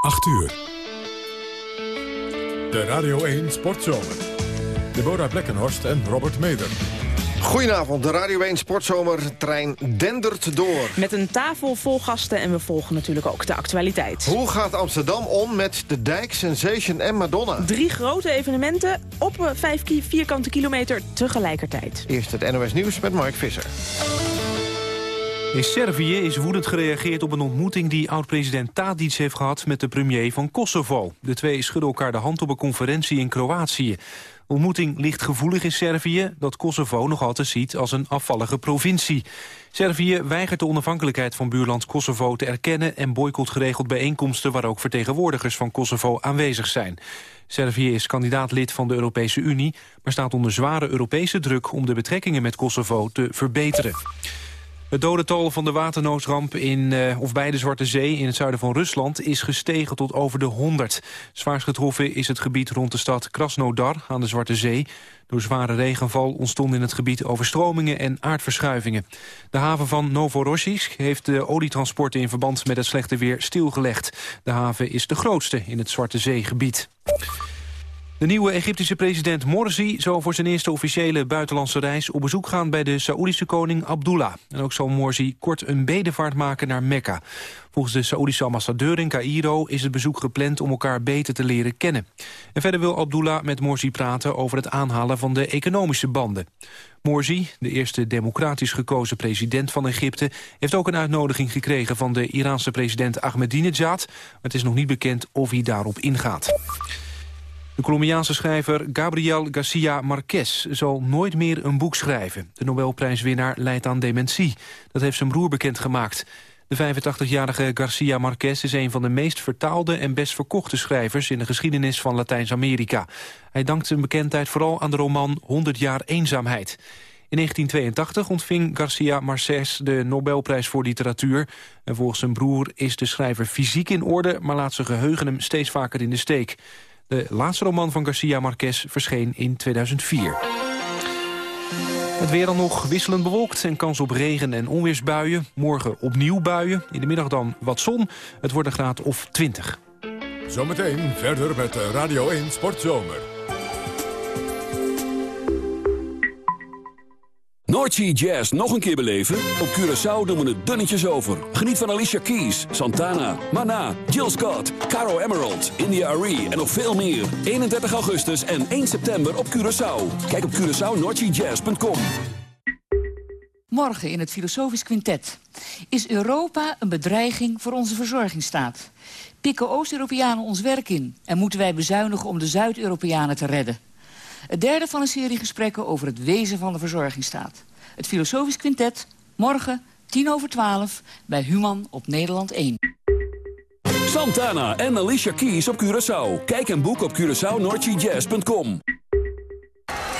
8 uur. De Radio 1 Sportzomer. Deborah Blekkenhorst en Robert Meder. Goedenavond, de Radio 1 Sportzomertrein dendert door. Met een tafel vol gasten en we volgen natuurlijk ook de actualiteit. Hoe gaat Amsterdam om met de Dijk, Sensation en Madonna? Drie grote evenementen op vijf vierkante kilometer tegelijkertijd. Eerst het NOS Nieuws met Mark Visser. In Servië is woedend gereageerd op een ontmoeting die oud-president Tadic heeft gehad met de premier van Kosovo. De twee schudden elkaar de hand op een conferentie in Kroatië. Ontmoeting ligt gevoelig in Servië, dat Kosovo nog altijd ziet als een afvallige provincie. Servië weigert de onafhankelijkheid van buurland Kosovo te erkennen en boycott geregeld bijeenkomsten waar ook vertegenwoordigers van Kosovo aanwezig zijn. Servië is kandidaat-lid van de Europese Unie, maar staat onder zware Europese druk om de betrekkingen met Kosovo te verbeteren. Het dodental van de waternoodramp in, uh, of bij de Zwarte Zee in het zuiden van Rusland is gestegen tot over de 100. Zwaarst getroffen is het gebied rond de stad Krasnodar aan de Zwarte Zee. Door zware regenval ontstonden in het gebied overstromingen en aardverschuivingen. De haven van Novorossiysk heeft de olietransporten in verband met het slechte weer stilgelegd. De haven is de grootste in het Zwarte Zeegebied. De nieuwe Egyptische president Morsi zal voor zijn eerste officiële buitenlandse reis op bezoek gaan bij de Saoedische koning Abdullah. En ook zal Morsi kort een bedevaart maken naar Mekka. Volgens de Saoedische ambassadeur in Cairo is het bezoek gepland om elkaar beter te leren kennen. En verder wil Abdullah met Morsi praten over het aanhalen van de economische banden. Morsi, de eerste democratisch gekozen president van Egypte... heeft ook een uitnodiging gekregen van de Iraanse president Ahmadinejad. Maar het is nog niet bekend of hij daarop ingaat. De Colombiaanse schrijver Gabriel Garcia Marquez zal nooit meer een boek schrijven. De Nobelprijswinnaar leidt aan dementie. Dat heeft zijn broer bekendgemaakt. De 85-jarige Garcia Marquez is een van de meest vertaalde en best verkochte schrijvers in de geschiedenis van Latijns-Amerika. Hij dankt zijn bekendheid vooral aan de roman 100 jaar eenzaamheid. In 1982 ontving Garcia Marquez de Nobelprijs voor literatuur. En volgens zijn broer is de schrijver fysiek in orde, maar laat zijn geheugen hem steeds vaker in de steek. De laatste roman van Garcia Marquez verscheen in 2004. Het weer dan nog wisselend bewolkt en kans op regen- en onweersbuien. Morgen opnieuw buien, in de middag dan wat zon. Het wordt een graad of 20. Zometeen verder met Radio 1 Sportzomer. Noordsea Jazz nog een keer beleven? Op Curaçao doen we het dunnetjes over. Geniet van Alicia Keys, Santana, Mana, Jill Scott, Caro Emerald, India Arie en nog veel meer. 31 augustus en 1 september op Curaçao. Kijk op CuraçaoNoordseaJazz.com. Morgen in het Filosofisch Quintet. Is Europa een bedreiging voor onze verzorgingsstaat? Pikken Oost-Europeanen ons werk in? En moeten wij bezuinigen om de Zuid-Europeanen te redden? Het derde van een serie gesprekken over het wezen van de verzorgingsstaat. Het Filosofisch Quintet, morgen, tien over twaalf, bij Human op Nederland 1. Santana en Alicia Keys op Curaçao. Kijk en boek op CuraçaoNordGJazz.com.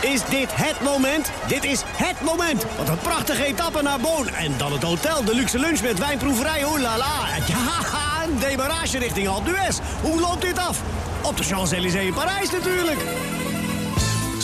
Is dit het moment? Dit is het moment! Wat een prachtige etappe naar Boon. En dan het hotel, de luxe lunch met wijnproeverij, oh la la. Ja, een demarage richting Alpe d'Huez. Hoe loopt dit af? Op de Champs-Élysées in Parijs natuurlijk.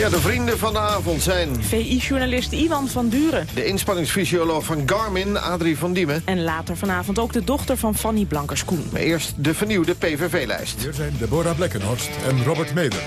Ja, de vrienden van de avond zijn... VI-journalist Iwan van Duren. De inspanningsfysioloog van Garmin, Adrie van Diemen. En later vanavond ook de dochter van Fanny Blankers-Koen. Maar eerst de vernieuwde PVV-lijst. Hier zijn Deborah Blekkenhorst en Robert Meder.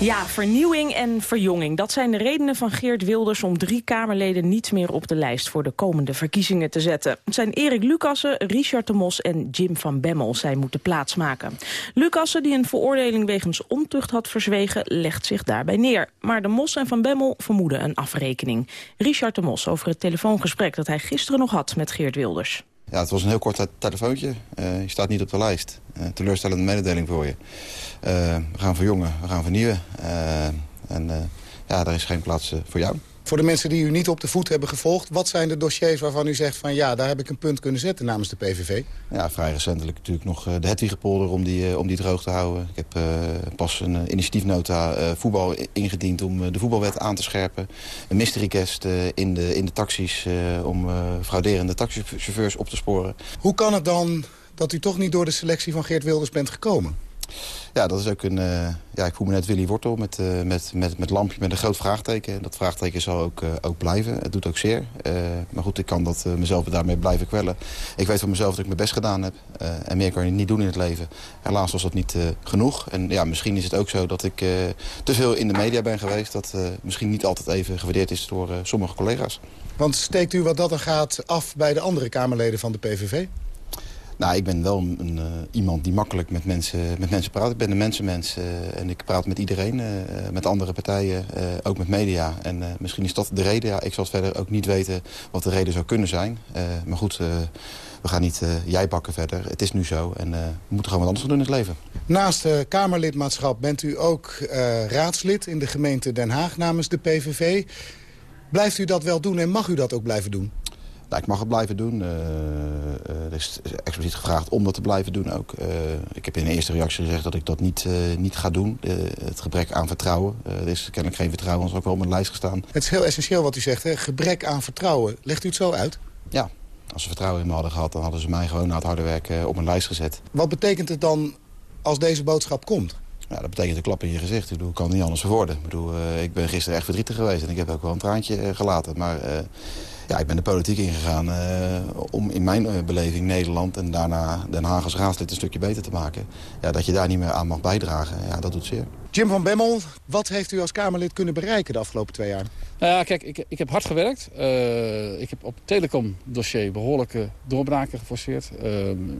Ja, vernieuwing en verjonging. Dat zijn de redenen van Geert Wilders om drie Kamerleden niet meer op de lijst voor de komende verkiezingen te zetten. Het zijn Erik Lucassen, Richard de Mos en Jim van Bemmel. Zij moeten plaatsmaken. Lucassen, die een veroordeling wegens ontucht had verzwegen, legt zich daarbij neer. Maar de Mos en van Bemmel vermoeden een afrekening. Richard de Mos over het telefoongesprek dat hij gisteren nog had met Geert Wilders. Ja, het was een heel kort telefoontje. Uh, je staat niet op de lijst. Uh, teleurstellende mededeling voor je. Uh, we gaan verjongen, we gaan vernieuwen. en ja, daar is geen plaats voor jou. Voor de mensen die u niet op de voet hebben gevolgd... wat zijn de dossiers waarvan u zegt van ja, daar heb ik een punt kunnen zetten namens de PVV? Ja, vrij recentelijk natuurlijk nog de Hedwigepolder om die, om die droog te houden. Ik heb pas een initiatiefnota voetbal ingediend om de voetbalwet aan te scherpen. Een mystery guest in, de, in de taxis om frauderende taxichauffeurs op te sporen. Hoe kan het dan dat u toch niet door de selectie van Geert Wilders bent gekomen? Ja, dat is ook een... Uh, ja, ik voel me net Willy Wortel met, uh, met, met, met lampje met een groot vraagteken. Dat vraagteken zal ook, uh, ook blijven. Het doet ook zeer. maar goed, ik kan dat mezelf daarmee blijven kwellen. Ik weet van mezelf dat ik mijn best gedaan heb. en meer kan je niet doen in het leven. Helaas was dat niet genoeg. En ja, misschien is het ook zo dat ik te veel in de media ben geweest. Dat misschien niet altijd even gewaardeerd is door sommige collega's. Want steekt u wat dat er gaat af bij de andere Kamerleden van de PVV? Nou, ik ben wel een, uh, iemand die makkelijk met mensen, met mensen praat. Ik ben een mensenmens uh, en ik praat met iedereen, uh, met andere partijen, ook met media. En misschien is dat de reden. Ja, ik zal verder ook niet weten wat de reden zou kunnen zijn. maar goed, we gaan niet jij bakken verder. Het is nu zo en we moeten gewoon wat anders doen in het leven. Naast Kamerlidmaatschap bent u ook raadslid in de gemeente Den Haag namens de PVV. Blijft u dat wel doen en mag u dat ook blijven doen? Nou, ik mag het blijven doen. Uh, er is expliciet gevraagd om dat te blijven doen ook. Uh, ik heb in de eerste reactie gezegd dat ik dat niet, niet ga doen. het gebrek aan vertrouwen. er is kennelijk geen vertrouwen, anders ook wel op mijn lijst gestaan. Het is heel essentieel wat u zegt, hè? gebrek aan vertrouwen. Legt u het zo uit? Ja, als ze vertrouwen in me hadden gehad... dan hadden ze mij gewoon na het harde werk op mijn lijst gezet. Wat betekent het dan als deze boodschap komt? Ja, dat betekent een klap in je gezicht. Ik bedoel, kan niet anders verwoorden. Ik, bedoel, ik ben gisteren echt verdrietig geweest en ik heb ook wel een traantje gelaten. Maar ja, ik ben de politiek ingegaan uh, om in mijn uh, beleving Nederland... en daarna Den Haag als raadslid een stukje beter te maken. Ja, dat je daar niet meer aan mag bijdragen, ja, dat doet zeer. Jim van Bemmel, wat heeft u als Kamerlid kunnen bereiken de afgelopen twee jaar? Nou ja, kijk, ik, ik heb hard gewerkt. Uh, ik heb op het telecom-dossier behoorlijke doorbraken geforceerd.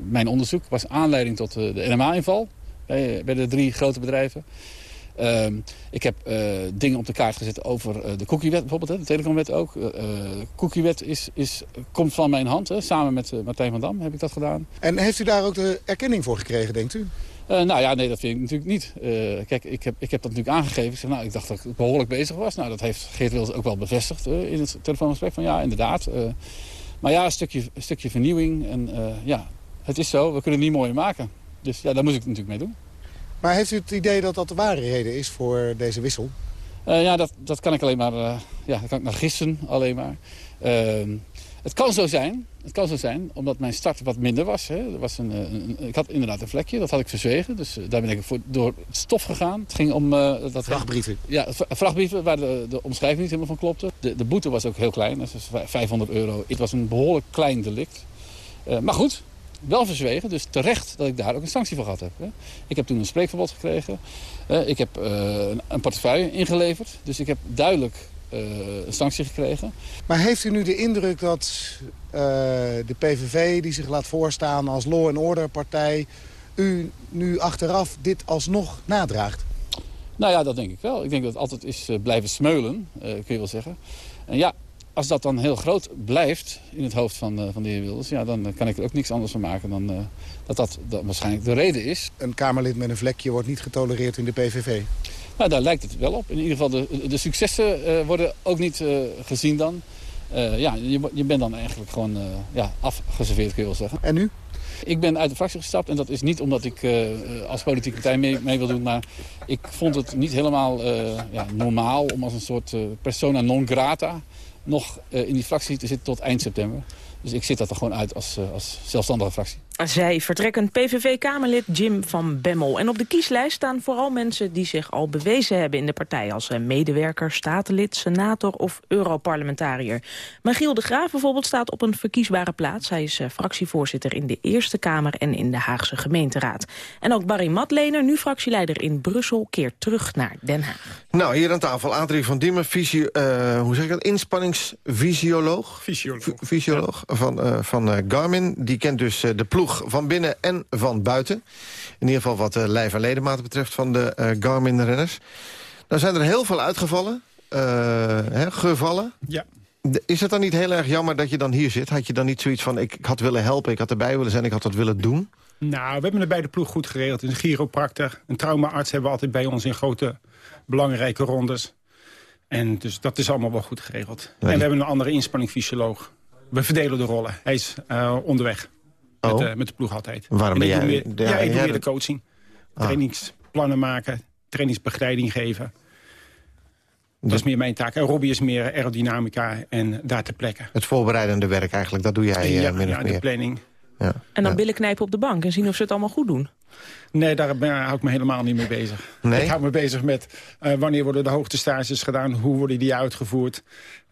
mijn onderzoek was aanleiding tot de NMA-inval bij, bij de drie grote bedrijven. Ehm, ik heb uh, dingen op de kaart gezet over uh, de cookiewet bijvoorbeeld, hè, de telecomwet ook. Uh, cookiewet is, is, komt van mijn hand, hè. samen met Martijn van Dam heb ik dat gedaan. En heeft u daar ook de erkenning voor gekregen, denkt u? nou ja, nee, dat vind ik natuurlijk niet. kijk, ik heb, ik heb dat natuurlijk aangegeven. Ik, zeg, nou, ik dacht dat ik behoorlijk bezig was. Nou, dat heeft Geert Wilders ook wel bevestigd in het telefoongesprek. Van ja, inderdaad. maar ja, een stukje, een stukje vernieuwing. En ja, het is zo. We kunnen het niet mooier maken. Dus ja, daar moet ik natuurlijk mee doen. Maar heeft u het idee dat dat de ware reden is voor deze wissel? Uh, ja, dat, dat kan ik alleen maar, uh, ja, dat kan ik maar gissen alleen maar. Uh, het kan zo zijn, het kan zo zijn, omdat mijn start wat minder was. Hè. Er was een, een, ik had inderdaad een vlekje, dat had ik verzwegen. Dus daar ben ik voor, door het stof gegaan. Het ging om... dat vrachtbrieven? Ja, vrachtbrieven waar de, de omschrijving niet helemaal van klopte. De, de boete was ook heel klein, dat was 500 euro. Het was een behoorlijk klein delict. maar goed, wel verzwegen. Dus terecht dat ik daar ook een sanctie voor gehad heb. Ik heb toen een spreekverbod gekregen. Ik heb eh, een portefeuille ingeleverd. Dus ik heb duidelijk eh, een sanctie gekregen. Maar heeft u nu de indruk dat eh, de PVV, die zich laat voorstaan als law and order partij... u nu achteraf dit alsnog nadraagt? Nou ja, dat denk ik wel. Ik denk dat het altijd is blijven smeulen, kun je wel zeggen. En ja, als dat dan heel groot blijft in het hoofd van, uh, van de heer Wilders... Ja, dan kan ik er ook niks anders van maken dan uh, dat dat waarschijnlijk de reden is. Een Kamerlid met een vlekje wordt niet getolereerd in de PVV? Nou, daar lijkt het wel op. In ieder geval de, de successen uh, worden ook niet gezien dan. ja, je, je bent dan eigenlijk gewoon ja, afgeserveerd, kun je wel zeggen. En nu? Ik ben uit de fractie gestapt en dat is niet omdat ik uh, als politieke partij mee, mee, wil doen... maar ik vond het niet helemaal uh, ja, normaal om als een soort uh, persona non grata nog uh, in die fractie te zitten tot eind september. Dus ik zit dat er gewoon uit als, uh, als zelfstandige fractie. Zij vertrekken PVV-Kamerlid Jim van Bemmel. En op de kieslijst staan vooral mensen die zich al bewezen hebben in de partij... als eh, medewerker, statenlid, senator of europarlementariër. Magiel de Graaf bijvoorbeeld staat op een verkiesbare plaats. Hij is fractievoorzitter in de Eerste Kamer en in de Haagse gemeenteraad. En ook Barry Matlener, nu fractieleider in Brussel, keert terug naar Den Haag. Nou, hier aan tafel Adrie van Diemen, visio, uh, hoe zeg ik dat? inspanningsfysioloog. Fysioloog. Fysioloog van, uh, van uh, Garmin. Die kent dus de ploeg van binnen en van buiten. In ieder geval wat de lijf- en ledematen betreft van de Garmin-renners. Nou zijn er heel veel uitgevallen, hè, gevallen. Ja. Is het dan niet heel erg jammer dat je dan hier zit? Had je dan niet zoiets van, ik, ik had willen helpen, ik had erbij willen zijn, ik had dat willen doen? Nou, we hebben het bij de ploeg goed geregeld. Een chiropractor, een traumaarts hebben we altijd bij ons in grote belangrijke rondes. En dus dat is allemaal wel goed geregeld. En we hebben een andere inspanningsfysioloog. We verdelen de rollen. Hij is uh, onderweg. Oh. Met, uh, met, de ploeg altijd. Waarom ben jij? Meer, ja, ik doe meer de coaching. Ah. Trainingsplannen maken. Trainingsbegeleiding geven. Dat is meer mijn taak. En Robbie is meer aerodynamica en daar te plekken. Het voorbereidende werk eigenlijk, dat doe jij ja, ja, of meer. de planning. Ja. En dan billen knijpen op de bank en zien of ze het allemaal goed doen. Nee, daar ben, hou ik me helemaal niet mee bezig. Nee? Ik hou me bezig met uh, wanneer worden de hoogtestages gedaan... hoe worden die uitgevoerd,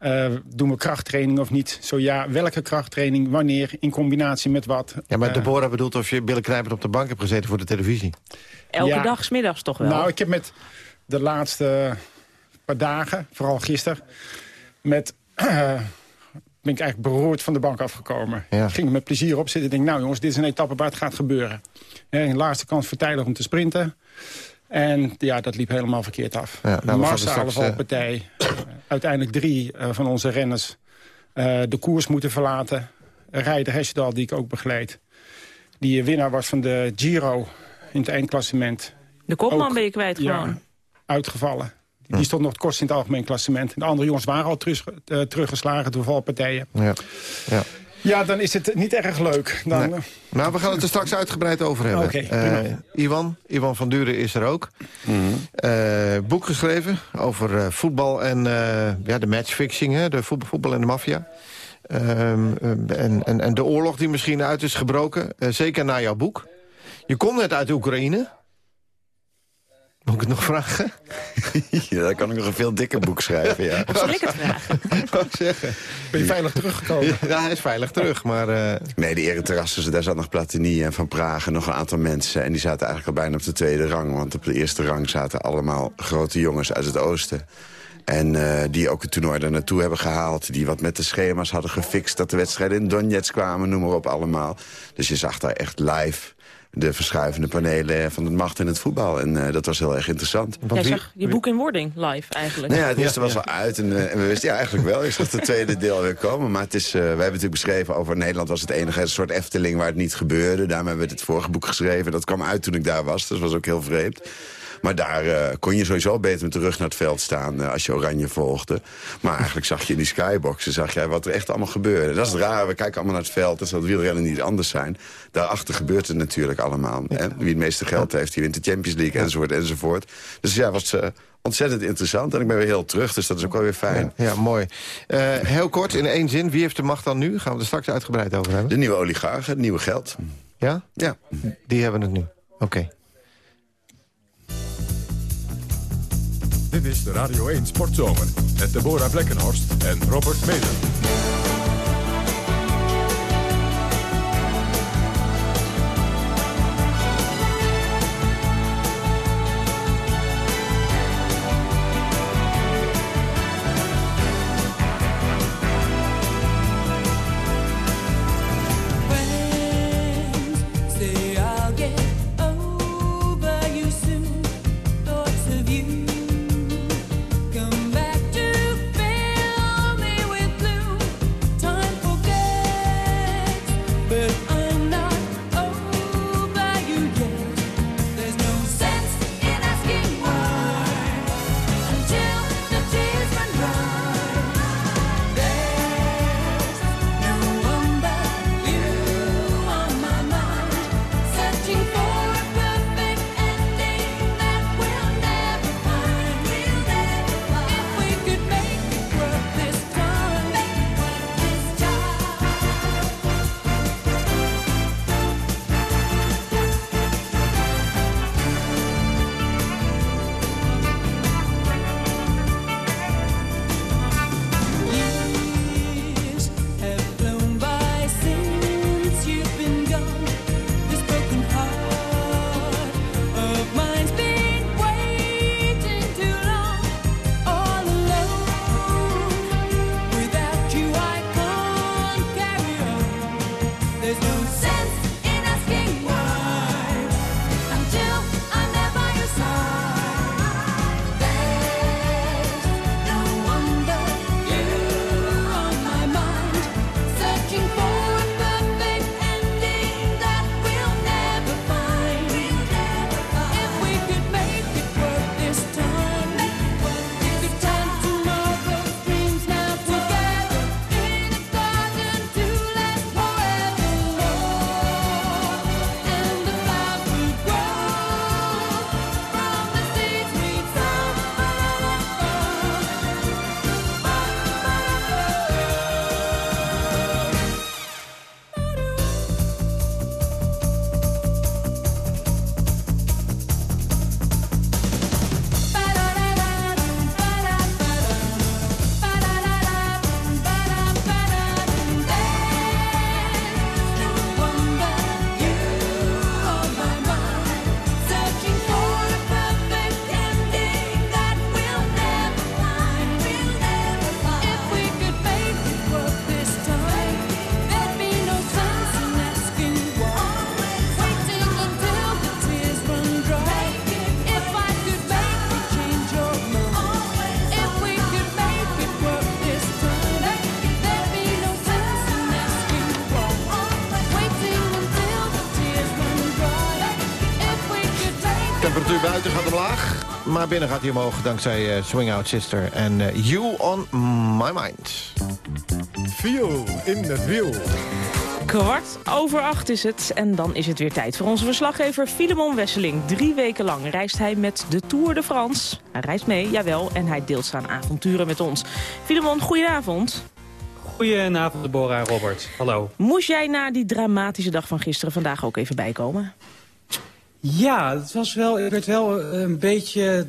uh, doen we krachttraining of niet? Zo ja, welke krachttraining, wanneer, in combinatie met wat? Ja, maar Uh, Deborah bedoelt of je billen knijpend op de bank hebt gezeten voor de televisie. Elke Ja. dag, 's middags toch wel? Nou, ik heb met de laatste paar dagen, vooral gisteren... met... eh, ben ik eigenlijk beroerd van de bank afgekomen. Ja. Ging er met plezier op zitten. Denk, nou jongens, dit is een etappe waar het gaat gebeuren. Hè, de laatste kans voor Tijler om te sprinten. En ja, dat liep helemaal verkeerd af. Ja, nou, Massale straks, eh, valpartij. Uh, uiteindelijk drie uh, van onze renners uh, de koers moeten verlaten. Rijder Hesjedal, die ik ook begeleid. Die winnaar was van de Giro in het eindklassement. De kopman ook- ben je kwijt Ja, gewoon. uitgevallen. Die, die stond nog kort in het algemeen klassement. De andere jongens waren al terug, eh, teruggeslagen door valpartijen. Ja. Ja. Ja, dan is het niet erg leuk. Dan, Nee. Nou, we gaan het er straks uitgebreid over hebben. Oké, Eh. Iwan, Iwan van Duren is er ook. Eh, boek geschreven over eh, voetbal en eh, ja, de matchfixing, hè, de voetbal, voetbal en de maffia. Ehm, eh, en, en, en de oorlog die misschien uit is gebroken, zeker na jouw boek. Je komt net uit Oekraïne. Moet ik het nog vragen? Ja, dan kan ik nog een veel dikker boek schrijven, ja. Of zal ik het vragen? Wou ik zeggen. Ben je veilig teruggekomen? Ja, hij is veilig terug, maar... eh, Nee, de ereterrassen, daar zat nog Platini en Van Praag en nog een aantal mensen. En die zaten eigenlijk al bijna op de tweede rang. Want op de eerste rang zaten allemaal grote jongens uit het oosten. En eh, die ook het toernooi er naartoe hebben gehaald. Die wat met de schema's hadden gefixt. Dat de wedstrijden in Donetsk kwamen, noem maar op allemaal. Dus je zag daar echt live de verschuivende panelen van de macht in het voetbal. En eh, dat was heel erg interessant. Jij zag je boek in wording live eigenlijk. Nou ja, het eerste was al uit en, eh, en we wisten ja, eigenlijk wel. Ik zag het tweede deel weer komen. Maar het is, eh, wij hebben natuurlijk beschreven over Nederland was het enige een soort Efteling waar het niet gebeurde. Daarom hebben we het vorige boek geschreven. Dat kwam uit toen ik daar was, dus dat was ook heel vreemd. Maar daar eh, kon je sowieso beter met de rug naar het veld staan eh, als je Oranje volgde. Maar eigenlijk zag je in die skyboxen zag jij wat er echt allemaal gebeurde. Dat is het raar, we kijken allemaal naar het veld. Dat zal het wielrennen niet anders zijn. Daarachter gebeurt het natuurlijk allemaal. Hè? Wie het meeste geld heeft, die wint de Champions League enzovoort enzovoort. Dus ja, was eh, ontzettend interessant. En ik ben weer heel terug, dus dat is ook wel weer fijn. ja, mooi. Heel kort, in één zin. Wie heeft de macht dan nu? Gaan we er straks uitgebreid over hebben. De nieuwe oligarchen, het nieuwe geld. Ja? Ja. Die hebben het nu. Oké. Dit is de Radio 1 Sportzomer. Met Deborah Blekkenhorst en Robert Meder. Maar binnen gaat hij omhoog dankzij eh, Swing Out Sister en eh, You on My Mind. Viel in het wiel. Kwart over acht is het en dan is het weer tijd voor onze verslaggever Filemon Wesseling. Drie weken lang reist hij met de Tour de France. Hij reist mee, jawel, en hij deelt zijn avonturen met ons. Filemon, goedenavond. Goedenavond, Deborah en Robert. Hallo. Moest jij na die dramatische dag van gisteren vandaag ook even bijkomen? Ja, het was wel, ik werd wel eh, een beetje,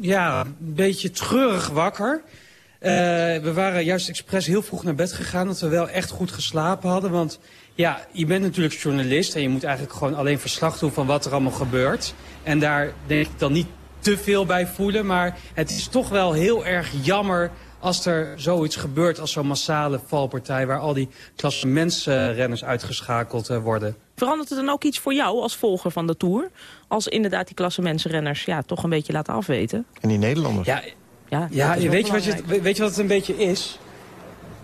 ja, een beetje treurig wakker. Eh, we waren juist expres heel vroeg naar bed gegaan, dat we wel echt goed geslapen hadden. Want ja, je bent natuurlijk journalist en je moet eigenlijk gewoon alleen verslag doen van wat er allemaal gebeurt. En daar denk ik dan niet te veel bij voelen. Maar het is toch wel heel erg jammer als er zoiets gebeurt als zo'n massale valpartij... waar al die klassementsrenners uitgeschakeld eh, worden. Verandert het dan ook iets voor jou als volger van de Tour? Als inderdaad die klassementsrenners ja, toch een beetje laten afweten? En die Nederlanders? Ja, Ja, ja weet, je wat je, weet je wat het een beetje is?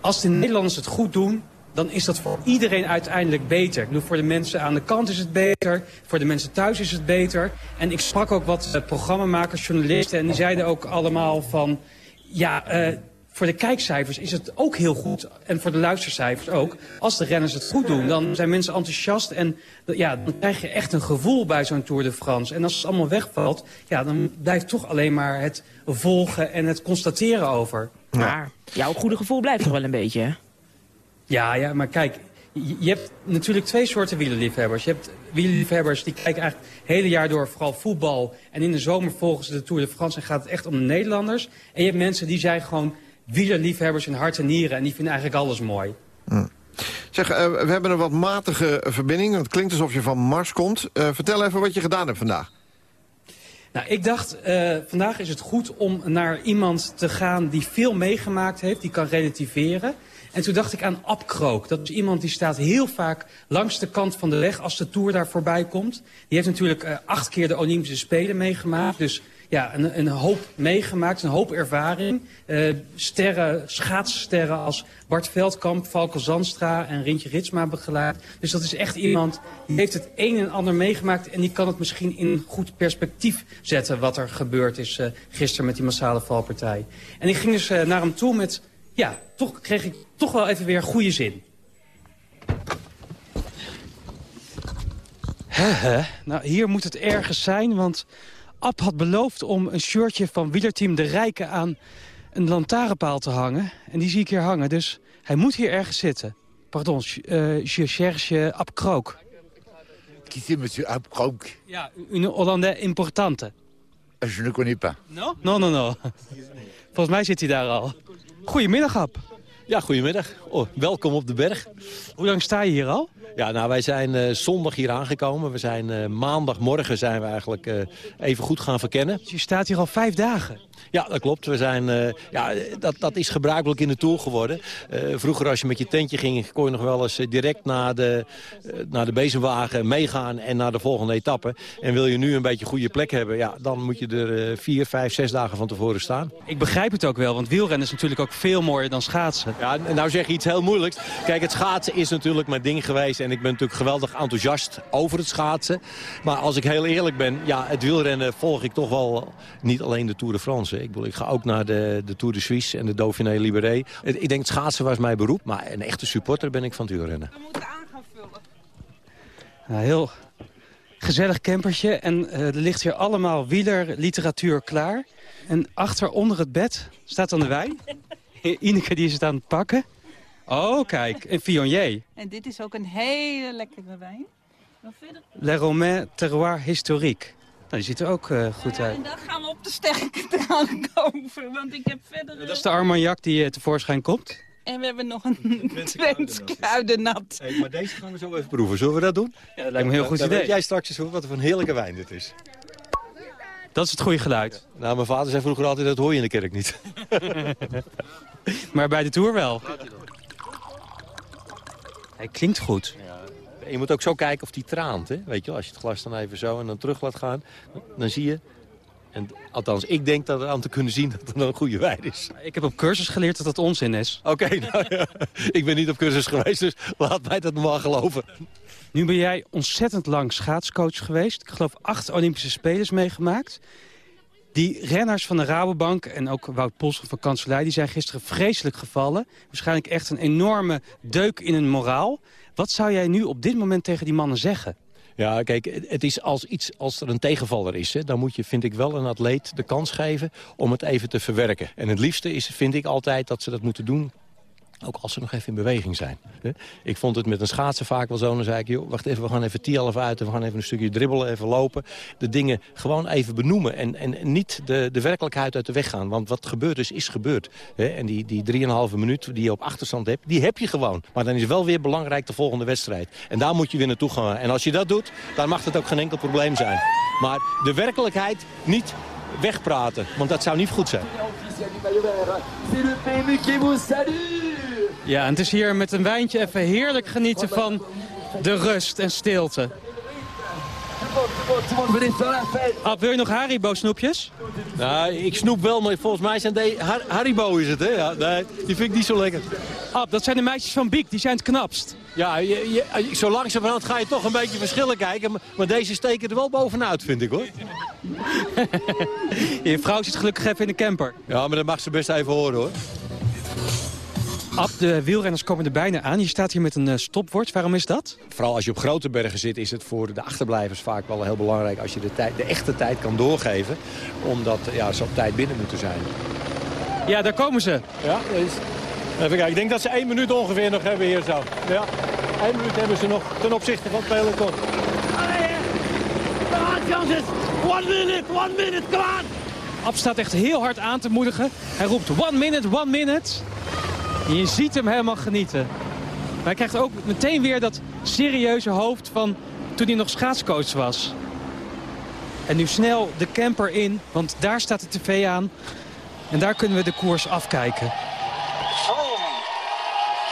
Als de Nederlanders het goed doen, dan is dat voor iedereen uiteindelijk beter. Ik bedoel, voor de mensen aan de kant is het beter, voor de mensen thuis is het beter. En ik sprak ook wat eh, programmamakers, journalisten en die zeiden ook allemaal van... ja, eh, voor de kijkcijfers is het ook heel goed, en voor de luistercijfers ook. Als de renners het goed doen, dan zijn mensen enthousiast... en ja, dan krijg je echt een gevoel bij zo'n Tour de France. En als het allemaal wegvalt, ja, dan blijft toch alleen maar het volgen en het constateren over. Maar jouw goede gevoel blijft toch wel een beetje, hè? Ja, ja, maar kijk, je hebt natuurlijk twee soorten wielerliefhebbers. Je hebt wielerliefhebbers die kijken eigenlijk het hele jaar door vooral voetbal. En in de zomer volgen ze de Tour de France en gaat het echt om de Nederlanders. En je hebt mensen die zijn gewoon wielerliefhebbers in hart en nieren. En die vinden eigenlijk alles mooi. Zeg, eh, we hebben een wat matige verbinding. Het klinkt alsof je van Mars komt. Eh, vertel even wat je gedaan hebt vandaag. Nou, ik dacht, eh, vandaag is het goed om naar iemand te gaan die veel meegemaakt heeft, die kan relativeren. En toen dacht ik aan Ab Krook. Dat is iemand die staat heel vaak langs de kant van de weg als de Tour daar voorbij komt. Die heeft natuurlijk acht keer de Olympische Spelen meegemaakt. Dus ja, een, een hoop meegemaakt, een hoop ervaring. Eh, sterren, schaatssterren als Bart Veldkamp, Valko Zandstra en Rintje Ritsma begeleid. Dus dat is echt iemand die heeft het een en ander meegemaakt... en die kan het misschien in goed perspectief zetten... wat er gebeurd is eh, gisteren met die massale valpartij. En ik ging dus eh, naar hem toe met... ja, toch kreeg ik toch wel even weer goede zin. Hè, Nou, hier moet het ergens zijn, want Ab had beloofd om een shirtje van wielerteam De Rijken aan een lantaarnpaal te hangen. En die zie ik hier hangen, dus hij moet hier ergens zitten. Pardon, uh, je cherche Ab Krook. Qui monsieur Abkrook Ja, een Hollandais importante. Je ne connais pas. No? No, no, no. Volgens mij zit hij daar al. Goedemiddag, Ab. Ja, goedemiddag. Oh, welkom op de berg. Hoe lang sta je hier al? Ja, nou, wij zijn eh, zondag hier aangekomen. We zijn eh, maandagmorgen zijn we eigenlijk eh, even goed gaan verkennen. Dus je staat hier al vijf dagen? Ja, dat klopt. We zijn, eh, ja, dat, dat is gebruikelijk in de Tour geworden. Eh, vroeger als je met je tentje ging, kon je nog wel eens eh, direct naar de, naar de bezemwagen meegaan en naar de volgende etappe. En wil je nu een beetje goede plek hebben, ja, dan moet je er vier, vijf, zes dagen van tevoren staan. Ik begrijp het ook wel, want wielrennen is natuurlijk ook veel mooier dan schaatsen. Ja, nou zeg je iets heel moeilijks. Kijk, het schaatsen is natuurlijk mijn ding geweest. En ik ben natuurlijk geweldig enthousiast over het schaatsen. Maar als ik heel eerlijk ben, ja, het wielrennen volg ik toch wel niet alleen de Tour de France. Ik, bedoel, ik ga ook naar de, de Tour de Suisse en de Dauphiné Libéré. Ik denk, schaatsen was mijn beroep. Maar een echte supporter ben ik van het wielrennen. Nou, heel gezellig campertje. En eh, er ligt hier allemaal wielerliteratuur klaar. En achter onder het bed staat dan de wijn. Ineke die is het aan het pakken. Oh, kijk, een Viognier. En dit is ook een hele lekkere wijn. Le Romain Terroir Historique. Nou, die ziet er ook eh, goed Ja, uit. en dan gaan we op de sterke drank over, want ik heb verder... Dat is de Armagnac die eh, tevoorschijn komt. En we hebben nog een Twents kruidennat. maar deze gaan we zo even proeven. Zullen we dat doen? Ja, dat lijkt me een heel goed Dan idee. weet jij straks eens wat voor een heerlijke wijn dit is. Dat is het goede geluid. Nou, mijn vader zei vroeger altijd, dat hoor je in de kerk niet. maar bij de Tour wel. Hij klinkt goed. En je moet ook zo kijken of die traant, hè? Weet je wel, als je het glas dan even zo en dan terug laat gaan, dan zie je... En, althans, ik denk dat aan te kunnen zien dat het een goede wijn is. Ik heb op cursus geleerd dat dat onzin is. Oké, nou ja, ik ben niet op cursus geweest, dus laat mij dat maar geloven. Nu ben jij ontzettend lang schaatscoach geweest. Ik geloof acht Olympische Spelers meegemaakt. Die renners van de Rabobank en ook Wout Pols van Kanselij... die zijn gisteren vreselijk gevallen. Waarschijnlijk echt een enorme deuk in hun moraal. Wat zou jij nu op dit moment tegen die mannen zeggen? Ja, kijk, het is als, iets, als er een tegenvaller is... Hè, dan moet je, vind ik, wel een atleet de kans geven om het even te verwerken. En het liefste is, vind ik altijd, dat ze dat moeten doen... Ook als ze nog even in beweging zijn. Ik vond het met een schaatsen vaak wel zo. Dan zei ik, joh, wacht even, we gaan even 10 uit... we gaan even een stukje dribbelen, even lopen. De dingen gewoon even benoemen. En, en niet de, de werkelijkheid uit de weg gaan. Want wat gebeurd is, is gebeurd. En die, die 3,5 minuut die je op achterstand hebt, die heb je gewoon. Maar dan is wel weer belangrijk de volgende wedstrijd. En daar moet je weer naartoe gaan. En als je dat doet, dan mag het ook geen enkel probleem zijn. Maar de werkelijkheid niet wegpraten. Want dat zou niet goed zijn. PMU Ja, en het is hier met een wijntje even heerlijk genieten van de rust en stilte. Ab, wil je nog Haribo-snoepjes? Nou, ik snoep wel, maar volgens mij zijn de Har- Haribo is het, hè? Ja, nee, die vind ik niet zo lekker. Ab, dat zijn de meisjes van Biek, die zijn het knapst. Ja, je, je, zo langzamerhand ga je toch een beetje verschillen kijken. Maar, maar deze steken er wel bovenuit, vind ik, hoor. Je vrouw zit gelukkig even in de camper. Ja, maar dat mag ze best even horen, hoor. Ab, de wielrenners komen er bijna aan. Je staat hier met een eh, stopwatch. Waarom is dat? Vooral als je op grote bergen zit, is het voor de achterblijvers vaak wel heel belangrijk... als je de, tijd, de echte tijd kan doorgeven. Omdat ja, ze op tijd binnen moeten zijn. Ja, daar komen ze. Ja, dat is... Even kijken, ik denk dat ze één minuut ongeveer nog hebben hier zo. Ja, één minuut hebben ze nog ten opzichte van het peloton. One minute, one minute, come on! Ab staat echt heel hard aan te moedigen. Hij roept one minute, one minute. Je ziet hem helemaal genieten. Maar hij krijgt ook meteen weer dat serieuze hoofd van toen hij nog schaatscoach was. En nu snel de camper in, want daar staat de tv aan. En daar kunnen we de koers afkijken. Froome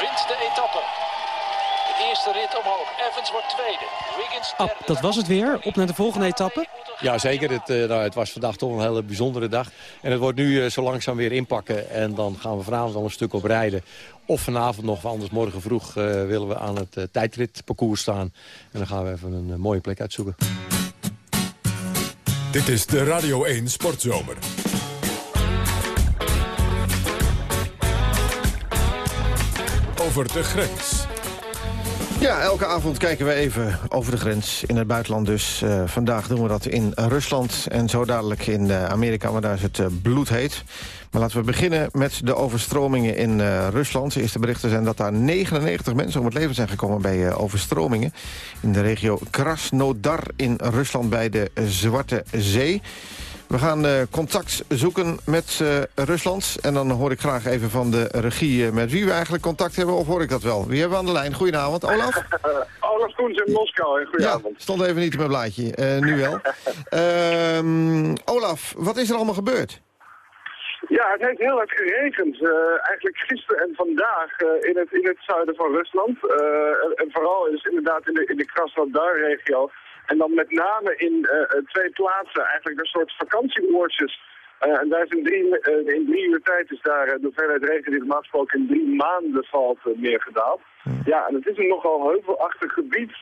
wint de etappe. De eerste rit omhoog. Evans wordt tweede. Ab, dat was het weer. Op naar de volgende etappe. Ja, zeker. Het, eh, nou, het was vandaag toch een hele bijzondere dag. En het wordt nu eh, zo langzaam weer inpakken. En dan gaan we vanavond al een stuk op rijden. Of vanavond nog, of anders morgen vroeg eh, willen we aan het tijdritparcours staan. En dan gaan we even een mooie plek uitzoeken. Dit is de Radio 1 Sportzomer. Over de grens. Ja, elke avond kijken we even over de grens in het buitenland. Dus eh, vandaag doen we dat in Rusland en zo dadelijk in eh, Amerika, maar daar is het uh, bloedheet. Maar laten we beginnen met de overstromingen in Rusland. De eerste berichten zijn dat daar 99 mensen om het leven zijn gekomen bij overstromingen. In de regio Krasnodar in Rusland bij de Zwarte Zee. We gaan uh, contact zoeken met uh, Rusland. En dan hoor ik graag even van de regie uh, met wie we eigenlijk contact hebben. Of hoor ik dat wel? Wie hebben we aan de lijn? Goedenavond, Olaf? Olaf Koens in Moskou. Goedenavond. Ja, stond even niet op mijn blaadje. nu wel. Ehm, Olaf, wat is er allemaal gebeurd? Ja, het heeft heel erg geregend. eigenlijk gisteren en vandaag in, het, in het zuiden van Rusland. En, en, vooral is inderdaad in de, in de Krasnodar-regio. En dan met name in uh, twee plaatsen, eigenlijk een soort vakantieoortjes. Uh, en daar is in drie, in drie uur tijd is daar de hoeveelheid regen die normaal gesproken in drie maanden valt meer gedaald. Ja, en het is een nogal heuvelachtig gebied,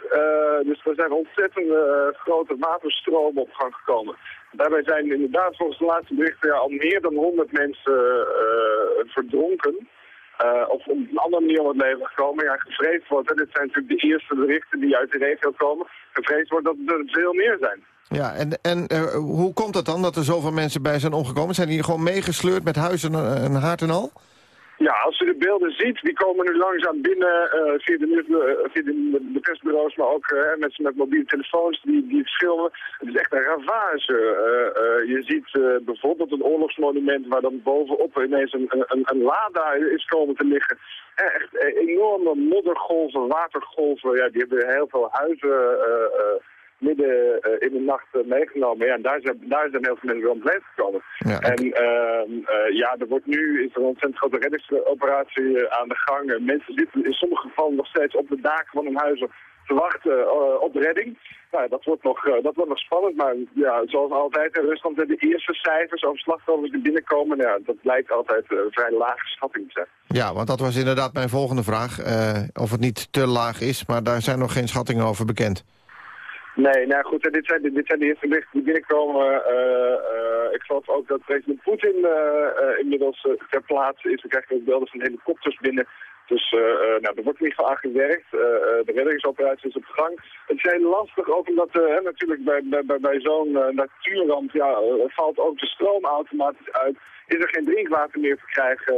dus er zijn ontzettende grote waterstromen op gang gekomen. Daarbij zijn inderdaad volgens de laatste berichten ja, al meer dan 100 mensen verdronken. Uh, of op een andere manier om het leven gekomen. Ja, gevreesd wordt, dit zijn natuurlijk de eerste berichten die uit de regio komen. Gevreesd wordt dat er veel meer zijn. Ja, en, en uh, hoe komt het dan dat er zoveel mensen bij zijn omgekomen? Zijn die gewoon meegesleurd met huizen en haard en al? Ja, als u de beelden ziet, die komen nu langzaam binnen uh, via, de, uh, de, maar ook uh, mensen met mobiele telefoons die, die het filmen. Het is echt een ravage. je ziet bijvoorbeeld een oorlogsmonument waar dan bovenop ineens een, een, een lada is komen te liggen. echt enorme moddergolven, watergolven, ja, die hebben heel veel huizen midden uh, in de nacht uh, meegenomen. Ja, en daar zijn, daar zijn heel veel mensen om het leven gekomen. Ja, en uh, ja, er wordt nu is er een ontzettend grote reddingsoperatie aan de gang. mensen zitten in sommige gevallen nog steeds op de daken van hun huizen te wachten eh, op redding. Nou, dat wordt, nog, eh, dat wordt nog spannend, maar ja, zoals altijd in Rusland de eerste cijfers over slachtoffers die binnenkomen, ja, dat lijkt altijd eh, een vrij lage schatting te zijn. Ja, want dat was inderdaad mijn volgende vraag. eh, of het niet te laag is, maar daar zijn nog geen schattingen over bekend. Nee, nou goed, dit zijn, dit zijn de eerste berichten die binnenkomen. Eh, eh, ik geloof ook dat president Poetin eh, inmiddels ter plaatse is. We krijgen ook beelden van helikopters binnen. Dus nou, er wordt geval aan gewerkt. De reddingsoperatie is op gang. Het is heel lastig, ook omdat natuurlijk bij, bij, bij, zo'n natuurramp ja, valt ook de stroom automatisch uit. Is er geen drinkwater meer te krijgen.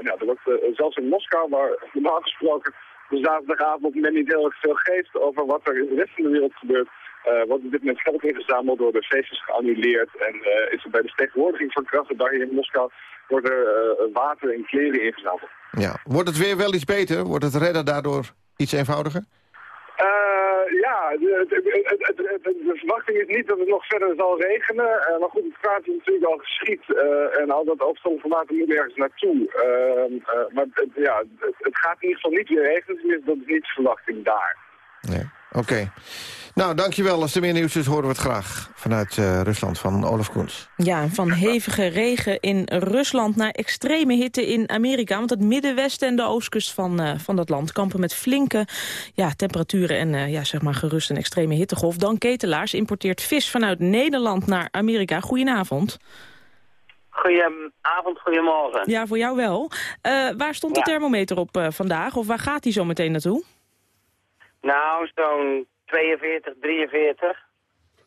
Nou, er wordt zelfs in Moskou, waar normaal gesproken de zaterdagavond men niet heel erg veel geeft over wat er in de rest van de wereld gebeurt. eh wordt op dit moment geld ingezameld, door de feestjes geannuleerd. En eh, is er bij de vertegenwoordiging van hier in Moskou wordt er eh, water en kleren ingezameld. Ja. Wordt het weer wel iets beter? Wordt het redden daardoor iets eenvoudiger? Ja, de, verwachting is niet dat het nog verder zal regenen. Eh, maar goed, het is natuurlijk al geschiet. eh, en al dat overstroom van water moet ergens naartoe. Ehm, eh, maar ja, het, gaat in ieder geval niet weer regenen. Tenminste, dat is niet de verwachting daar. Oké. Nou, dankjewel. Als er meer nieuws is, horen we het graag vanuit eh, Rusland van Olaf Koens. Ja, van hevige regen in Rusland naar extreme hitte in Amerika. Want het middenwesten en de oostkust van, eh, van dat land kampen met flinke ja, temperaturen en eh, ja, zeg maar gerust een extreme hittegolf. Dan Ketelaars importeert vis vanuit Nederland naar Amerika. Goedenavond. Goedenavond, goedemorgen. Ja, voor jou wel. Eh, waar stond de Ja. thermometer op eh, vandaag? Of waar gaat hij zo meteen naartoe? Nou, zo'n 42, 43.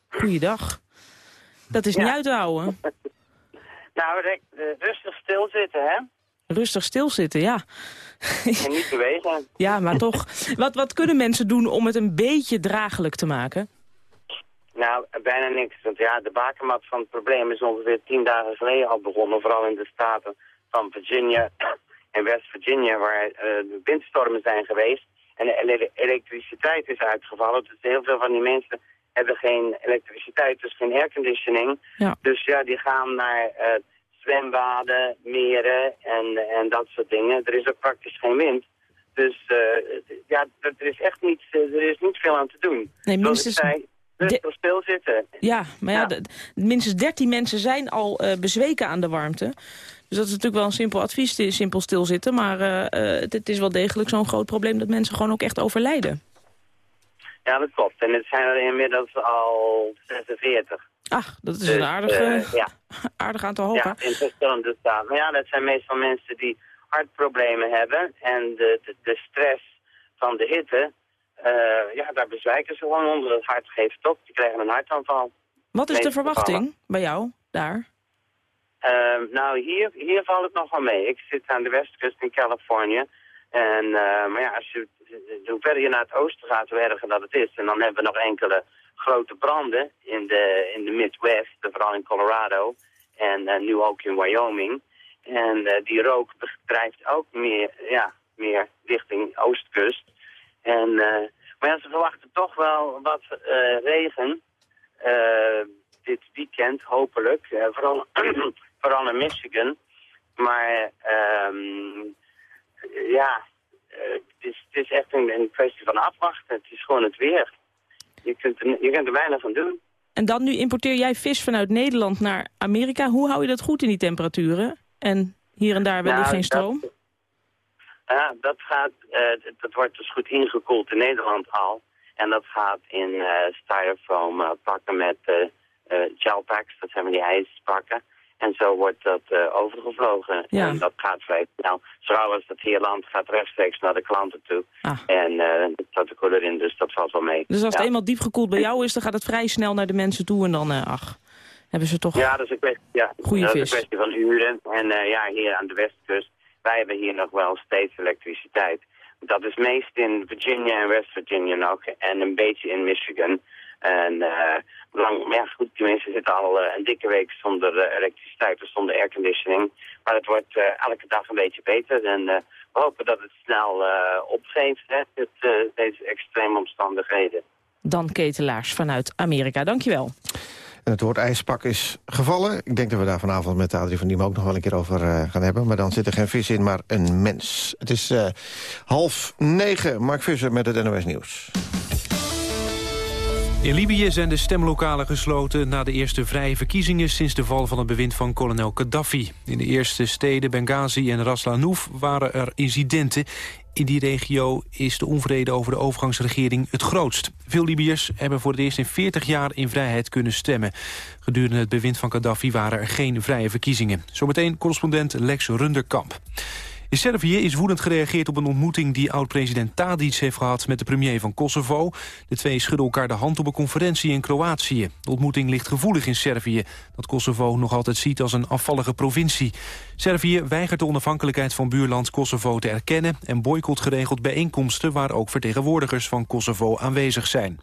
Goeiedag. Dat is niet uit te houden. Nou, eh, rustig stilzitten, hè? Rustig stilzitten, ja. En niet bewegen. Ja, maar toch. Wat, wat kunnen mensen doen om het een beetje draaglijk te maken? Nou, bijna niks. Want ja, de bakermat van het probleem is ongeveer tien dagen geleden al begonnen. Vooral in de staten van Virginia en West Virginia, waar de windstormen zijn geweest. En de ele- elektriciteit is uitgevallen. Dus heel veel van die mensen hebben geen elektriciteit, dus geen airconditioning. Ja. Dus ja, die gaan naar eh, zwembaden, meren en, en dat soort dingen. Er is ook praktisch geen wind. Dus eh, ja, er is echt niet, eh, er is niet veel aan te doen. Nee, minstens zei, stilzitten. Ja, maar ja, minstens 13 mensen zijn al eh, bezweken aan de warmte. Dus dat is natuurlijk wel een simpel advies, simpel stilzitten. Maar eh, eh, het, het is wel degelijk zo'n groot probleem dat mensen gewoon ook echt overlijden. Ja, dat klopt. En het zijn er inmiddels al 46. Ach, dat is Dus, een aardig, eh, ja. aardig aantal hoog. Ja, in verschillende staten. Maar ja, dat zijn meestal mensen die hartproblemen hebben. En de, de, de stress van de hitte, eh, ja, daar bezwijken ze gewoon onder. Het hart geeft op, die krijgen een hartaanval. Wat is de verwachting gevallen. bij jou daar? Ehm, nou, hier, hier valt het nog wel mee. Ik zit aan de westkust in Californië. En, eh, maar ja, als je, hoe verder je naar het oosten gaat, hoe erger dat het is. En dan hebben we nog enkele grote branden in de, in de Midwest, vooral in Colorado. En eh, nu ook in Wyoming. En die rook drijft ook meer, ja, meer richting oostkust. En, eh, maar ja, ze verwachten toch wel wat eh, regen eh, dit weekend, hopelijk. Vooral, vooral in Michigan. Maar ehm, ja, het, is, het is echt een, een kwestie van afwachten. Het is gewoon het weer. Je kunt er, je kunt er weinig van doen. En dan nu importeer jij vis vanuit Nederland naar Amerika. Hoe hou je dat goed in die temperaturen? En hier en daar wellicht Nou, geen stroom? Ja, dat gaat, eh, dat wordt dus goed ingekoeld in Nederland al. En dat gaat in eh styrofoam eh, pakken met gelpacks, dat zijn die ijspakken. En zo wordt dat overgevlogen. Ja. En dat gaat vrij snel. Als het hier land gaat rechtstreeks naar de klanten toe. En eh dat de koeler in, dus dat valt wel mee. Ah. Dus als ja. het eenmaal diep gekoeld bij jou is, dan gaat het vrij snel naar de mensen toe. En dan, eh, ach, hebben ze toch... Ja, dat is een kwestie, ja, dat is vis. een kwestie van uren. En ja, hier aan de westkust, wij hebben hier nog wel steeds elektriciteit. Dat is meest in Virginia en West Virginia nog. En een beetje in Michigan. En eh, lang, ja, goed, die mensen zitten al eh, een dikke week zonder eh, elektriciteit, dus zonder airconditioning. Maar het wordt elke dag een beetje beter. En we hopen dat het snel opgeeft, eh, deze extreme omstandigheden. Dan ketelaars vanuit Amerika. Dankjewel. En het woord ijspak is gevallen. Ik denk dat we daar vanavond met Adrie van Diem ook nog wel een keer over eh, gaan hebben. Maar dan zit er geen vis in, maar een mens. Het is eh, half negen. Mark Visser met het NOS Nieuws. In Libië zijn de stemlokalen gesloten na de eerste vrije verkiezingen sinds de val van het bewind van kolonel Gaddafi. In de eerste steden Benghazi en Ras Lanouf waren er incidenten. In die regio is de onvrede over de overgangsregering het grootst. Veel Libiërs hebben voor het eerst in 40 jaar in vrijheid kunnen stemmen. Gedurende het bewind van Gaddafi waren er geen vrije verkiezingen. Zometeen correspondent Lex Runderkamp. In Servië is woedend gereageerd op een ontmoeting die oud-president Tadic heeft gehad met de premier van Kosovo. De twee schudden elkaar de hand op een conferentie in Kroatië. De ontmoeting ligt gevoelig in Servië, dat Kosovo nog altijd ziet als een afvallige provincie. Servië weigert de onafhankelijkheid van buurland Kosovo te erkennen en boycott geregeld bijeenkomsten waar ook vertegenwoordigers van Kosovo aanwezig zijn.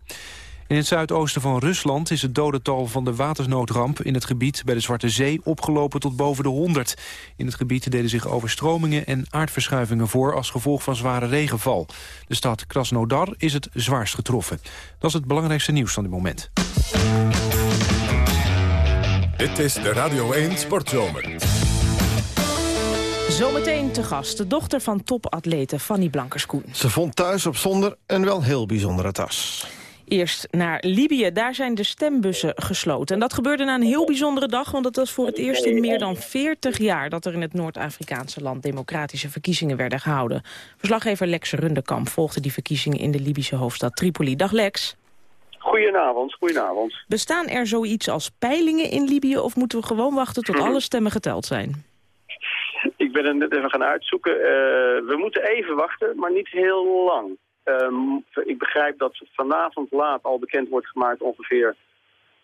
In het zuidoosten van Rusland is het dodental van de watersnoodramp in het gebied bij de Zwarte Zee opgelopen tot boven de 100. In het gebied deden zich overstromingen en aardverschuivingen voor als gevolg van zware regenval. De stad Krasnodar is het zwaarst getroffen. Dat is het belangrijkste nieuws van dit moment. Dit is de Radio 1 Sportzomer. Zometeen te gast, de dochter van topatlete Fanny Blankerskoen. Ze vond thuis op zonder een wel heel bijzondere tas. Eerst naar Libië. Daar zijn de stembussen gesloten. En dat gebeurde na een heel bijzondere dag... want het was voor het eerst in meer dan 40 jaar... dat er in het Noord-Afrikaanse land democratische verkiezingen werden gehouden. Verslaggever Lex Rundekamp volgde die verkiezingen... in de Libische hoofdstad Tripoli. Dag Lex. Goedenavond, goedenavond. Bestaan er zoiets als peilingen in Libië... of moeten we gewoon wachten tot alle stemmen geteld zijn? Ik ben er net even gaan uitzoeken. Eh, we moeten even wachten, maar niet heel lang. Ehm, ik begrijp dat vanavond laat al bekend wordt gemaakt ongeveer...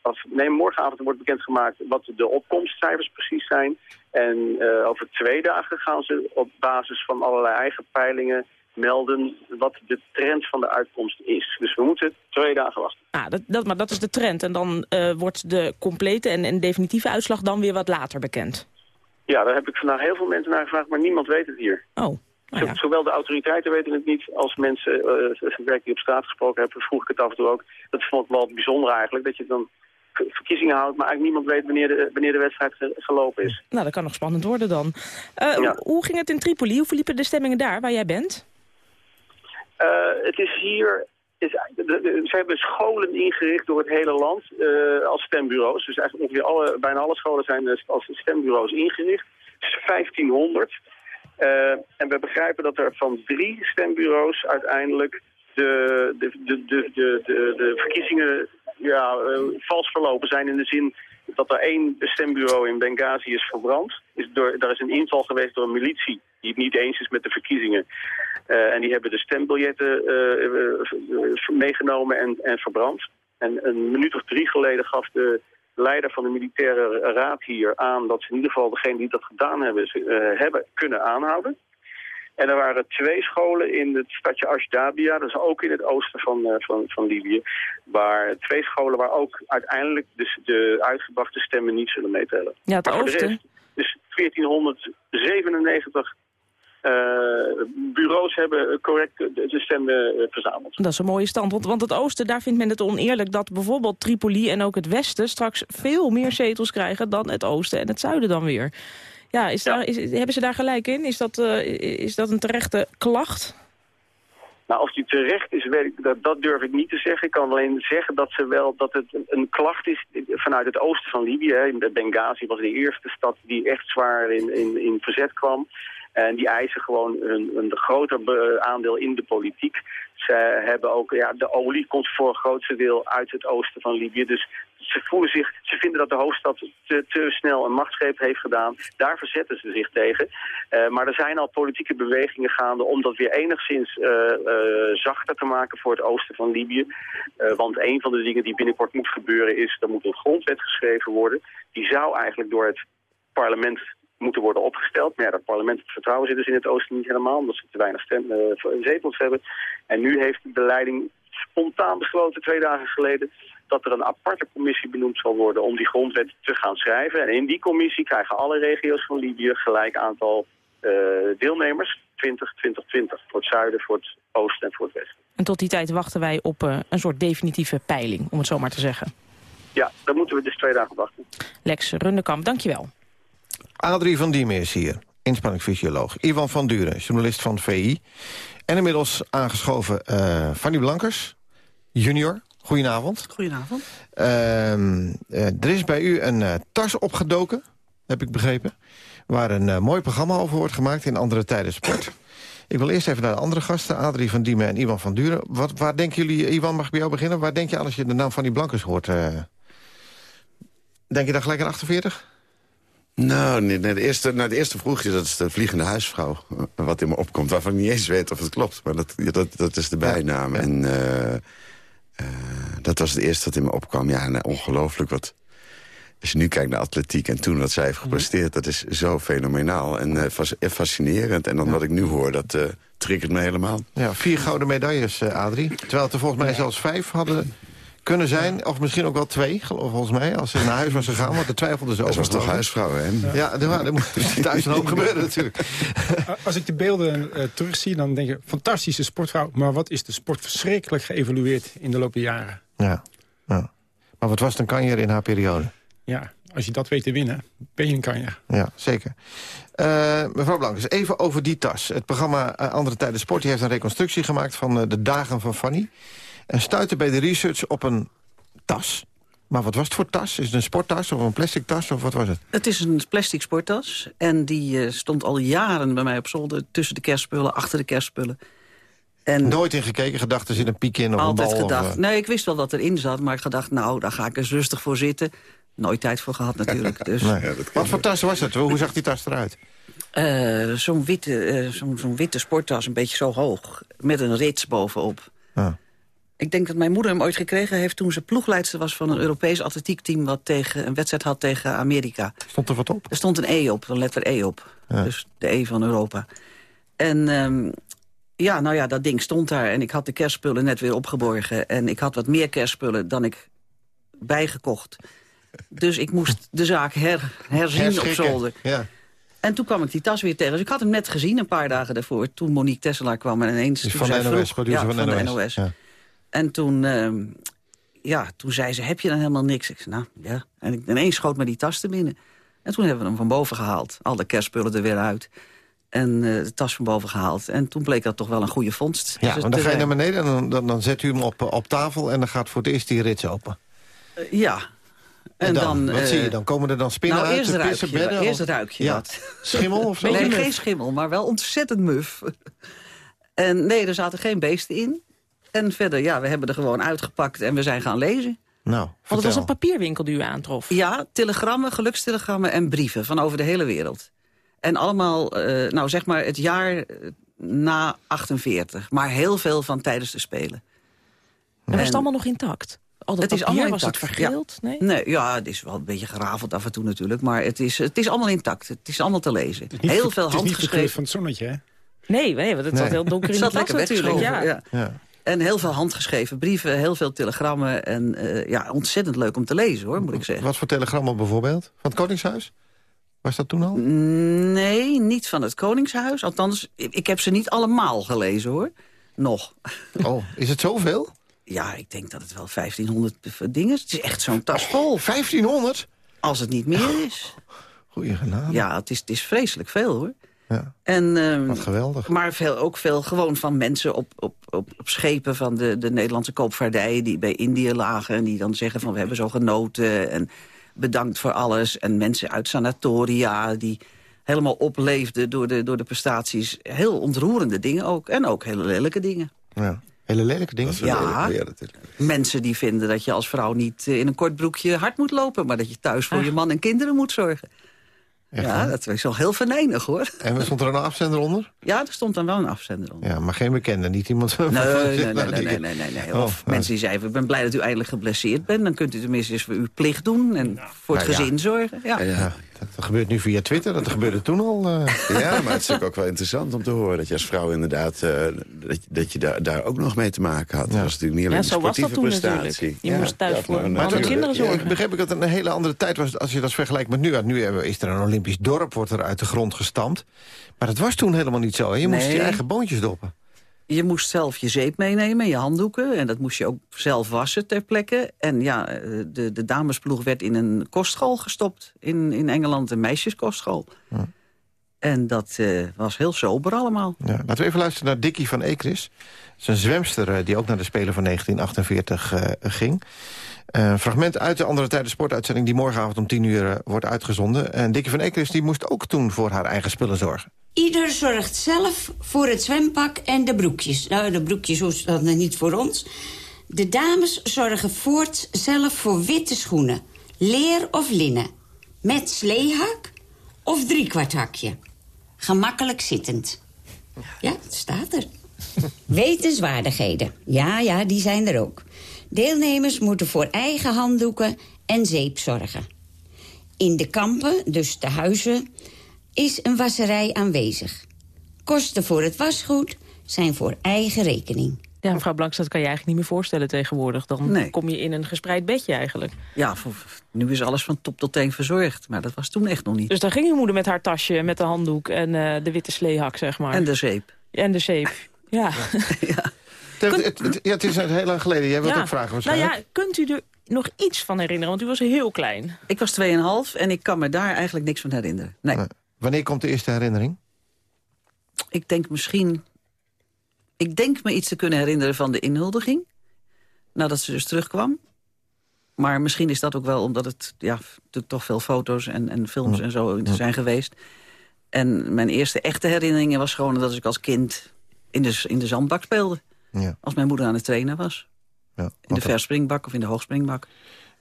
Of, nee, morgenavond wordt bekendgemaakt wat de opkomstcijfers precies zijn. En eh, over twee dagen gaan ze op basis van allerlei eigen peilingen melden wat de trend van de uitkomst is. Dus we moeten twee dagen wachten. Ah, dat, dat, maar dat is de trend. En dan eh, wordt de complete en, en definitieve uitslag dan weer wat later bekend. Ja, daar heb ik vandaag heel veel mensen naar gevraagd, maar niemand weet het hier. Oh. Zo- Zowel de autoriteiten weten het niet als mensen uh, die op straat gesproken hebben. Vroeg ik het af en toe ook. Dat vond ik wel bijzonder eigenlijk. Dat je dan verkiezingen houdt, maar eigenlijk niemand weet wanneer de, wanneer de wedstrijd ge- gelopen is. Nou, dat kan nog spannend worden dan. Eh, Ja. Hoe ging het in Tripoli? Hoe verliepen de stemmingen daar, waar jij bent? Eh, het is hier... Is, de, de- ze hebben scholen ingericht door het hele land eh, als stembureaus. Dus eigenlijk ongeveer alle, bijna alle scholen zijn dus als stembureaus ingericht. Is 1500. Eh, en we begrijpen dat er van drie stembureaus uiteindelijk de, de, de, de, de, verkiezingen ja, eh, vals verlopen zijn. In de zin dat er één stembureau in Benghazi is verbrand. Is door, daar is een inval geweest door een militie die het niet eens is met de verkiezingen. Eh, en die hebben de stembiljetten meegenomen en, en verbrand. En een minuut of drie geleden gaf de leider van de militaire raad hier aan... dat ze in ieder geval degene die dat gedaan hebben, eh, hebben kunnen aanhouden. En er waren twee scholen in het stadje Ashdabia, dat is ook in het oosten van, eh, van, van Libië. Waar twee scholen waar ook uiteindelijk de, de uitgebrachte stemmen niet zullen meetellen. Ja, het oosten. dus 1497 eh, bureaus hebben correct de, stemmen eh, verzameld. Dat is een mooie stand, want, want het oosten, daar vindt men het oneerlijk... dat bijvoorbeeld Tripoli en ook het westen straks veel meer zetels krijgen... dan het oosten en het zuiden dan weer. Ja, is Daar, is, hebben ze daar gelijk in? Is dat, eh, is dat een terechte klacht? Nou, of die terecht is, weet ik, dat, dat durf ik niet te zeggen. Ik kan alleen zeggen dat, ze wel, dat het een, een klacht is vanuit het oosten van Libië. Hè. Benghazi was de eerste stad die echt zwaar in, in, in verzet kwam. En die eisen gewoon een, een groter aandeel in de politiek. Ze hebben ook, ja, de olie komt voor een grootste deel uit het oosten van Libië. Dus ze voelen zich, ze vinden dat de hoofdstad te, te snel een machtsgreep heeft gedaan. Daar verzetten ze zich tegen. Eh, maar er zijn al politieke bewegingen gaande om dat weer enigszins eh, eh, zachter te maken voor het oosten van Libië. Want een van de dingen die binnenkort moet gebeuren is, er moet een grondwet geschreven worden. Die zou eigenlijk door het parlement moeten worden opgesteld. Maar ja, dat parlement, het vertrouwen zit dus in het oosten niet helemaal, omdat ze te weinig stem, eh, zetels hebben. En nu heeft de leiding spontaan besloten, twee dagen geleden, dat er een aparte commissie benoemd zal worden om die grondwet te gaan schrijven. En in die commissie krijgen alle regio's van Libië gelijk aantal eh, deelnemers. 20, 20, 20. Voor het zuiden, voor het oosten en voor het westen. En tot die tijd wachten wij op eh, een soort definitieve peiling, om het zo maar te zeggen. ja, dan moeten we dus twee dagen wachten. Lex Rundekamp, dankjewel. Adrie van Diemen is hier, inspanningsfysioloog. Ivan van Duren, journalist van VI. En inmiddels aangeschoven eh, Fanny Blankers, junior. Goedenavond. Goedenavond. Ehm, eh, er is bij u een eh, tas opgedoken, heb ik begrepen... waar een mooi programma over wordt gemaakt in andere tijden sport. Ik wil eerst even naar de andere gasten, Adrie van Diemen en Ivan van Duren. Wat, waar denken jullie, Ivan, mag ik bij jou beginnen? Waar denk je aan als je de naam van die Blankers hoort? denk je dan gelijk aan 48? Nou, nee, nee, de, eerste, nou, de eerste vroeg je, dat is de vliegende huisvrouw. eh, Wat in me opkomt, waarvan ik niet eens weet of het klopt. Maar dat, dat, dat is de bijnaam. En eh, eh, dat was het eerste wat in me opkwam. Ja, eh, ongelooflijk wat... Als je nu kijkt naar atletiek en toen wat zij heeft gepresteerd... dat is zo fenomenaal en fas- fascinerend. En dan wat ik nu hoor, dat triggert me helemaal. Ja, vier gouden medailles, Adrie. Terwijl het er volgens mij zelfs vijf hadden kunnen zijn. Of misschien ook wel twee, geloof- volgens mij. Als ze naar huis was gegaan, want de twijfelden ze Dat over. was toch ik. huisvrouw, hè? Ja, er, er moet thuis een hoop gebeuren natuurlijk. Als ik de beelden eh, terugzie, dan denk je... fantastische sportvrouw, maar wat is de sport verschrikkelijk geëvolueerd in de loop der jaren. Ja, ja. Maar wat was een kanjer in haar periode? Ja, als je dat weet te winnen, ben je een kanjer. Ja, zeker. Eh, mevrouw Blankers, even over die tas. Het programma eh, Andere Tijden Sport die heeft een reconstructie gemaakt... van eh, de dagen van Fanny. En stuitte bij de research op een tas. Maar wat was het voor tas? Is het een sporttas of een plastic tas? Of wat was het? Het is een plastic sporttas. En die eh, stond al jaren bij mij op zolder. Tussen de kerstspullen, achter de kerstspullen. En Nooit in gekeken, gedacht er zit een piek in of altijd een bal. gedacht. Of, eh, Nee, ik wist wel wat erin zat. Maar ik gedacht, nou, daar ga ik eens rustig voor zitten. Nooit tijd voor gehad natuurlijk. Dus. nee. Wat voor tas was het? Hoe zag die tas eruit? Eh, Zo'n witte, eh, zo'n zo'n witte sporttas, een beetje zo hoog. Met een rits bovenop. Ah. Ik denk dat mijn moeder hem ooit gekregen heeft... toen ze ploegleidster was van een Europees atletiekteam... wat tegen, een wedstrijd had tegen Amerika. Stond er wat op? Er stond een E op, een letter E op. Dus de E van Europa. En ehm, ja, nou ja, dat ding stond daar. En ik had de kerstspullen net weer opgeborgen. En ik had wat meer kerstspullen dan ik bijgekocht. Dus ik moest de zaak her, herzien op zolder. Ja. En toen kwam ik die tas weer tegen. Dus ik had hem net gezien een paar dagen daarvoor. Toen Monique Tesselaar kwam en ineens... Dus van de NOS, vroeg- ja, van de de NOS. NOS. Ja. En toen, ehm, ja, toen zei ze, heb je dan helemaal niks? Ik zei, nou, ja. En ik, ineens schoot me die tas te binnen. En toen hebben we hem van boven gehaald. Al de kerstspullen er weer uit. En eh, de tas van boven gehaald. En toen bleek dat toch wel een goede vondst. Ja, Dus want dan ga je eh, naar beneden en dan, dan, dan zet u hem op, eh, op tafel... en dan gaat voor het eerst die rits open. ja. En, dan, wat eh, zie je dan? Komen er dan spinnen nou, uit eerst de ruik pissen, je, bedden? eerst of- ruik je Ja. dat. Schimmel of zo? Nee, geen schimmel, maar wel ontzettend muf. En nee, er zaten geen beesten in. En verder, ja, we hebben er gewoon uitgepakt en we zijn gaan lezen. Nou, Want het was een papierwinkel die u aantrof. Ja, telegrammen, gelukstelegrammen en brieven van over de hele wereld. En allemaal, eh, nou zeg maar, het jaar eh, na 48. Maar heel veel van tijdens de Spelen. En was het allemaal nog intact? Al dat het is allemaal was intact. het vergeeld? Ja. Nee? Nee, ja, het is wel een beetje gerafeld af en toe natuurlijk. Maar het is, het is allemaal intact. Het is allemaal te lezen. Niet Heel veel Het is niet handgeschreven. van het zonnetje, hè? Nee, nee want het zat heel donker in Het de zat lekker natuurlijk. Ja. ja. En heel veel handgeschreven brieven, heel veel telegrammen. En eh, ja, ontzettend leuk om te lezen, hoor, moet ik zeggen. Wat voor telegrammen bijvoorbeeld? Van het Koningshuis? Was dat toen al? Nee, niet van het Koningshuis. Althans, ik heb ze niet allemaal gelezen, hoor. Nog. Oh, is het zoveel? Ja, ik denk dat het wel 1500 dingen is. Het is echt zo'n tas vol. 1500? Als het niet meer is. Goeie genade. Ja, het is, het is vreselijk veel, hoor. Ja. En, ehm, Wat geweldig. Maar veel, ook veel gewoon van mensen op, op, op, op schepen van de, de Nederlandse koopvaardijen... die bij Indië lagen en die dan zeggen van we hebben zo genoten... en bedankt voor alles. En mensen uit sanatoria die helemaal opleefden door de, door de prestaties. Heel ontroerende dingen ook. En ook hele lelijke dingen. Ja. Hele lelijke dingen? Ja, mensen die vinden dat je als vrouw niet eh, in een kort broekje hard moet lopen... maar dat je thuis voor je man en kinderen moet zorgen. Echt, ja, hè? dat is wel heel venijnig, hoor. En stond er een afzender onder? Ja, er stond dan wel een afzender onder. Ja, maar geen bekende, niet iemand... Nee, nee, nee, nou, nee, nee, nee, nee, nee. Oh, Of mensen die zeiden, ik ben blij dat u eindelijk geblesseerd bent. Dan kunt u tenminste eens voor uw plicht doen en voor het Nou ja. gezin zorgen. Ja. Ja, dat, gebeurt nu via Twitter, dat gebeurde toen al. eh. Ja, maar het is ook wel interessant om te horen dat je als vrouw inderdaad... eh, dat, je- dat je daar, daar ook nog mee te maken had. Dat was natuurlijk niet alleen Ja, zo een was dat sportieve toen prestatie. natuurlijk. Je moest thuis voor natuurlijk. kinderen zorgen. Ja, begreep ik dat het een hele andere tijd was als je dat vergelijkt met nu. Want nu hebben- is er een Olympisch dorp, wordt er uit de grond gestampt. Maar dat was toen helemaal niet zo. hè? Je moest je eigen boontjes doppen. Je moest zelf je zeep meenemen, je handdoeken. En dat moest je ook zelf wassen ter plekke. En ja, eh, de, de damesploeg werd in een kostschool gestopt. In, in Engeland, een meisjeskostschool. En dat eh, was heel sober allemaal. Ja, laten we even luisteren naar Dickie van Ekris. Dat is een zwemster eh, die ook naar de Spelen van 1948 eh, ging. Een fragment uit de Andere Tijden sportuitzending... die morgenavond om 10 uur wordt uitgezonden. En Dickie van Ekris die moest ook toen voor haar eigen spullen zorgen. Ieder zorgt zelf voor het zwempak en de broekjes. Nou, de broekjes hoeven dan niet voor ons. De dames zorgen voort zelf voor witte schoenen. Leer of linnen. Met sleehak of driekwarthakje. Gemakkelijk zittend. Ja, het staat er. Wetenswaardigheden. Ja, ja, die zijn er ook. Deelnemers moeten voor eigen handdoeken en zeep zorgen. In de kampen, dus de huizen, is een wasserij aanwezig. Kosten voor het wasgoed zijn voor eigen rekening. Ja, mevrouw Blanks, dat kan je eigenlijk niet meer voorstellen tegenwoordig. Dan Nee. kom je in een gespreid bedje eigenlijk. Ja, nu is alles van top tot teen verzorgd. Maar dat was toen echt nog niet. Dus dan ging uw moeder met haar tasje, met de handdoek en eh, de witte sleehak, zeg maar. En de zeep. En de zeep, ja. Het, het, het- ja, het is heel lang geleden. Jij wilt ja. ook vragen Nou ja, kunt u er nog iets van herinneren? Want u was heel klein. Ik was 2,5 en ik kan me daar eigenlijk niks van herinneren. Nee. Wanneer komt de eerste herinnering? Ik denk misschien... Ik denk me iets te kunnen herinneren van de inhuldiging. Nadat ze dus terugkwam. Maar misschien is dat ook wel omdat het ja, toch veel foto's en, en films en zo zijn geweest. En mijn eerste echte herinneringen was gewoon dat ik als kind in de, in de zandbak speelde. Ja. Als mijn moeder aan het trainen was. Ja, In de verspringbak of in de hoogspringbak.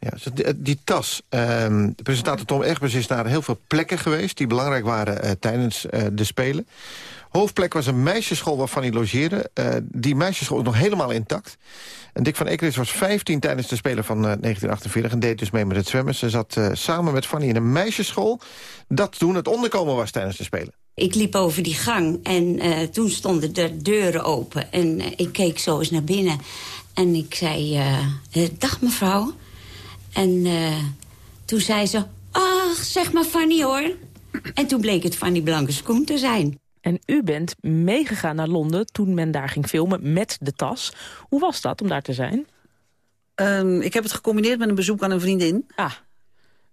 Ja, dus die, die tas. ehm, de presentator Tom Egbers is naar heel veel plekken geweest... die belangrijk waren eh, tijdens eh, de Spelen. Hoofdplek was een meisjesschool waar Fanny logeerde. Eh, die meisjesschool is nog helemaal intact. En Dick van Ekris was 15 tijdens de Spelen van eh, 1948... en deed dus mee met het zwemmen. Ze zat eh, samen met Fanny in een meisjesschool... dat toen het onderkomen was tijdens de Spelen. Ik liep over die gang en eh, toen stonden de deuren open. En eh, ik keek zo eens naar binnen. En ik zei, eh, eh, dag mevrouw. En eh, toen zei ze, ach, zeg maar Fanny hoor. En toen bleek het Fanny Blankers-Koen te zijn. En u bent meegegaan naar Londen toen men daar ging filmen met de tas. Hoe was dat om daar te zijn? Ehm, ik heb het gecombineerd met een bezoek aan een vriendin. Ah.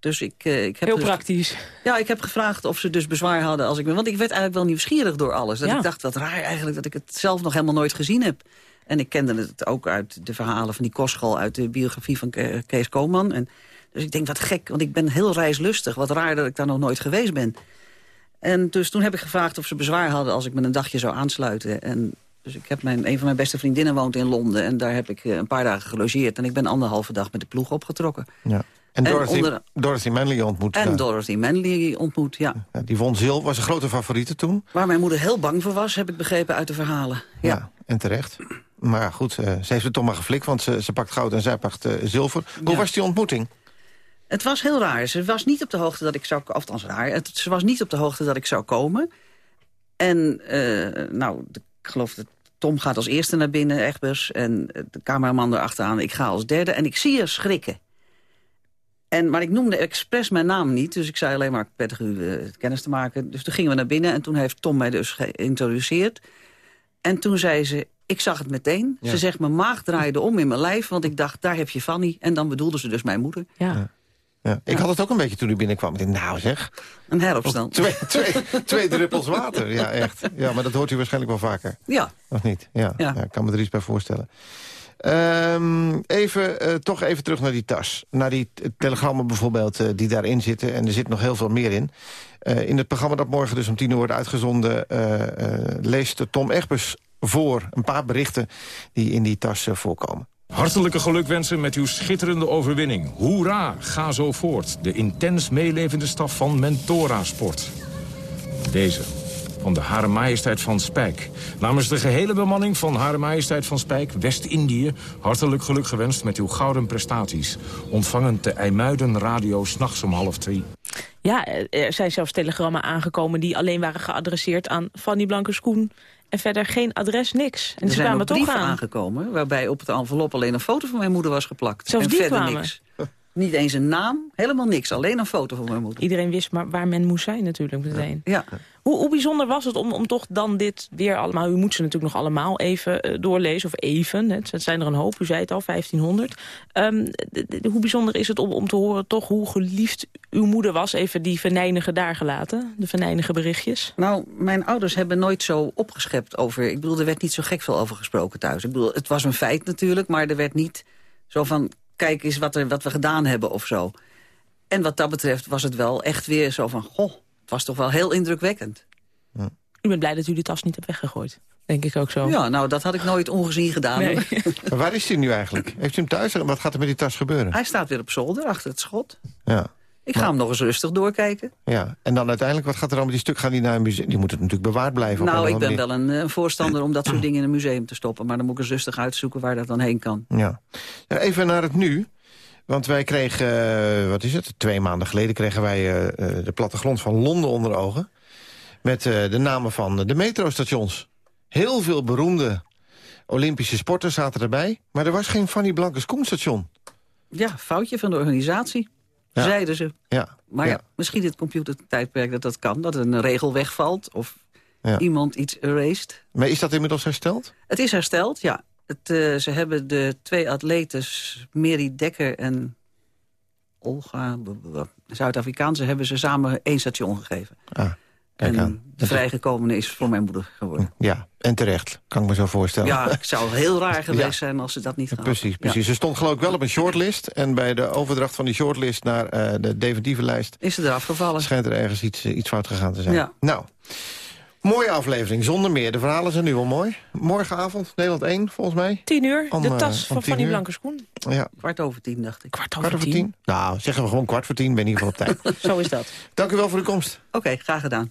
Dus ik, eh, ik heb Heel dus- praktisch. Ja, ik heb gevraagd of ze dus bezwaar hadden als ik... Want ik werd eigenlijk wel nieuwsgierig door alles. Dat Ja. ik dacht, wat raar eigenlijk dat ik het zelf nog helemaal nooit gezien heb. En ik kende het ook uit de verhalen van die kostschool... uit de biografie van Ke- Kees Koman. En, dus ik denk, wat gek, want ik ben heel reislustig. Wat raar dat ik daar nog nooit geweest ben. En dus toen heb ik gevraagd of ze bezwaar hadden... als ik me een dagje zou aansluiten. En dus ik heb mijn, een van mijn beste vriendinnen woont in Londen... en daar heb ik eh, een paar dagen gelogeerd. En ik ben anderhalve dag met de ploeg opgetrokken. Ja. En En Dorothy, onder- Dorothy Manley ontmoet. En daar. Dorothy Manley ontmoet, ja. Ja, die won zilver, was een grote favoriete toen. Waar mijn moeder heel bang voor was, heb ik begrepen uit de verhalen. Ja. En terecht. Maar goed, eh, ze heeft het toch maar geflikt, want ze, ze pakt goud en zij pakt eh, zilver. Hoe Ja. was die ontmoeting? Het was heel raar. Ze was niet op de hoogte dat ik zou... Althans raar. Het, ze was niet op de hoogte dat ik zou komen. En, eh, nou, ik geloof dat Tom gaat als eerste naar binnen, Egbers. En de cameraman erachteraan. Ik ga als derde. En ik zie haar schrikken. En, maar ik noemde expres mijn naam niet. Dus ik zei alleen maar prettig u kennis te maken. Dus toen gingen we naar binnen. En toen heeft Tom mij dus geïntroduceerd. En toen zei ze... Ik zag het meteen. Ja. Ze zegt, mijn maag draaide om in mijn lijf. Want ik dacht, daar heb je Fanny. En dan bedoelde ze dus mijn moeder. Ja. Ja. Ik had het ook een beetje toen u binnenkwam. Ik dacht, nou zeg. Een heropstand. Twee, twee, twee druppels water, ja echt. Ja, maar dat hoort u waarschijnlijk wel vaker. Ja. Of niet? Ja, Ja. ja. ik kan me er iets bij voorstellen. Ehm, even, eh, toch even terug naar die tas. Naar die telegrammen bijvoorbeeld eh, die daarin zitten. En er zit nog heel veel meer in. Eh, in het programma dat morgen dus om tien uur wordt uitgezonden... eh, eh, leest Tom Egbers voor een paar berichten die in die tas eh, voorkomen. Hartelijke gelukwensen met uw schitterende overwinning. Hoera, ga zo voort. De intens meelevende staf van Mentora Sport. Deze, van de Hare Majesteit van Spijk. Namens de gehele bemanning van Hare Majesteit van Spijk, West-Indië... hartelijk geluk gewenst met uw gouden prestaties. Ontvangend te IJmuiden Radio s'nachts om half twee. Ja, eh, er zijn zelfs telegrammen aangekomen die alleen waren geadresseerd aan Fanny Blankers-Koen. En verder geen adres, niks. En er ze zijn kwamen ook toch brieven aan. aangekomen... waarbij op het envelop alleen een foto van mijn moeder was geplakt. Zelfs en die verder kwamen. niks. Niet eens een naam, helemaal niks. Alleen een foto van mijn moeder. Iedereen wist maar waar men moest zijn natuurlijk meteen. Ja. Hoe, hoe bijzonder was het om, om toch dan dit weer allemaal... U moet ze natuurlijk nog allemaal even eh, doorlezen, of even. Hè. Het zijn er een hoop, u zei het al, 1500. Ehm, hoe bijzonder is het om, om te horen toch hoe geliefd uw moeder was... even die venijnige daar gelaten, de venijnige berichtjes? Nou, mijn ouders hebben nooit zo opgeschept over... Ik bedoel, er werd niet zo gek veel over gesproken thuis. Ik bedoel, het was een feit natuurlijk, maar er werd niet zo van... kijk eens wat, er, wat we gedaan hebben of zo. En wat dat betreft was het wel echt weer zo van... goh, het was toch wel heel indrukwekkend. U bent blij dat u die tas niet hebt weggegooid. Denk ik ook zo. Ja, nou, dat had ik nooit ongezien gedaan. Nee. hoor. Maar waar is hij nu eigenlijk? Heeft u hem thuis? Wat gaat er met die tas gebeuren? Hij staat weer op zolder, achter het schot. Ja. Ik ga hem nog eens rustig doorkijken. Ja, en dan uiteindelijk, wat gaat er dan met die stuk? Gaan die naar een museum? Die moeten natuurlijk bewaard blijven. Nou, ik ben wel een, eh, voorstander om dat soort dingen in een museum te stoppen. Maar dan moet ik eens rustig uitzoeken waar dat dan heen kan. Ja. Ja, even naar het nu. Want wij kregen, eh, wat is het, twee maanden geleden... kregen wij eh, de plattegrond van Londen onder ogen. Met de namen van de metrostations. Heel veel beroemde Olympische sporters zaten erbij. Maar er was geen Fanny Blankers Koenstation. Ja, foutje van de organisatie, Ja. zeiden ze. Ja. Maar ja. Ja. misschien het computertijdperk dat dat kan. Dat een regel wegvalt of iemand iets erased. Maar is dat inmiddels hersteld? Het is hersteld, ja. Het, eh, ze hebben de twee atletes, Mary Dekker en Olga, Zuid-Afrikaanse, hebben ze samen één station gegeven. Ah, kijk en aan. de vrijgekomene is voor mijn moeder geworden. Ja, en terecht. Kan ik me zo voorstellen. Ja, het zou heel raar geweest Ja. zijn als ze dat niet Precies, hadden. precies. Ze stond geloof ik wel op een shortlist. En bij de overdracht van die shortlist naar eh, de definitieve lijst... Is ze eraf gevallen. schijnt er ergens iets, eh, iets fout gegaan te zijn. Ja. Nou, mooie aflevering, zonder meer. De verhalen zijn nu al mooi. Morgenavond, Nederland 1, volgens mij. 10 uur, Om, de eh, tas van 10 Fanny uur. Blankenskoen. Ja. Kwart over tien, dacht ik. Kwart Kwart over tien? Nou, zeggen we gewoon kwart voor tien. Ben in ieder geval op tijd. Zo is dat. Dank u wel voor uw komst. Oké, graag gedaan.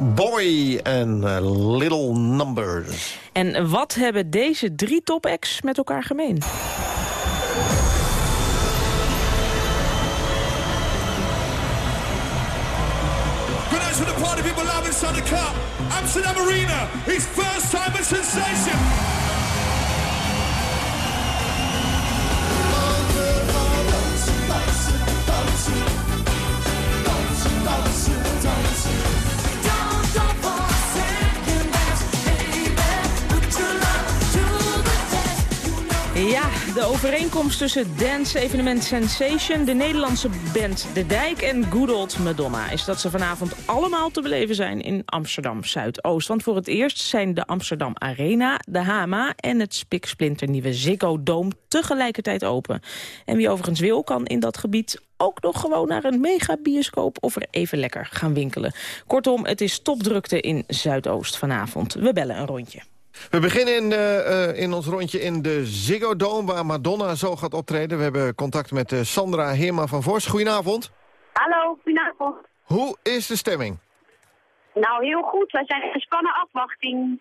Boy en eh, Little Numbers. En wat hebben deze drie top-acts met elkaar gemeen? Good night for the party people live inside the cup. Amsterdam Arena, his first time a sensation. Ja, de overeenkomst tussen dance-evenement Sensation, de Nederlandse band De Dijk en Good Old Madonna... is dat ze vanavond allemaal te beleven zijn in Amsterdam Zuidoost. Want voor het eerst zijn de Amsterdam Arena, de Hama en het spiksplinternieuwe Ziggo Dome tegelijkertijd open. En wie overigens wil, kan in dat gebied ook nog gewoon naar een megabioscoop of er even lekker gaan winkelen. Kortom, het is topdrukte in Zuidoost vanavond. We bellen een rondje. We beginnen in, eh, eh, in ons rondje in de Ziggo Dome... waar Madonna zo gaat optreden. We hebben contact met eh, Sandra Heerma van Vos. Goedenavond. Hallo, goedenavond. Hoe is de stemming? Nou, heel goed. Wij zijn in gespannen afwachting.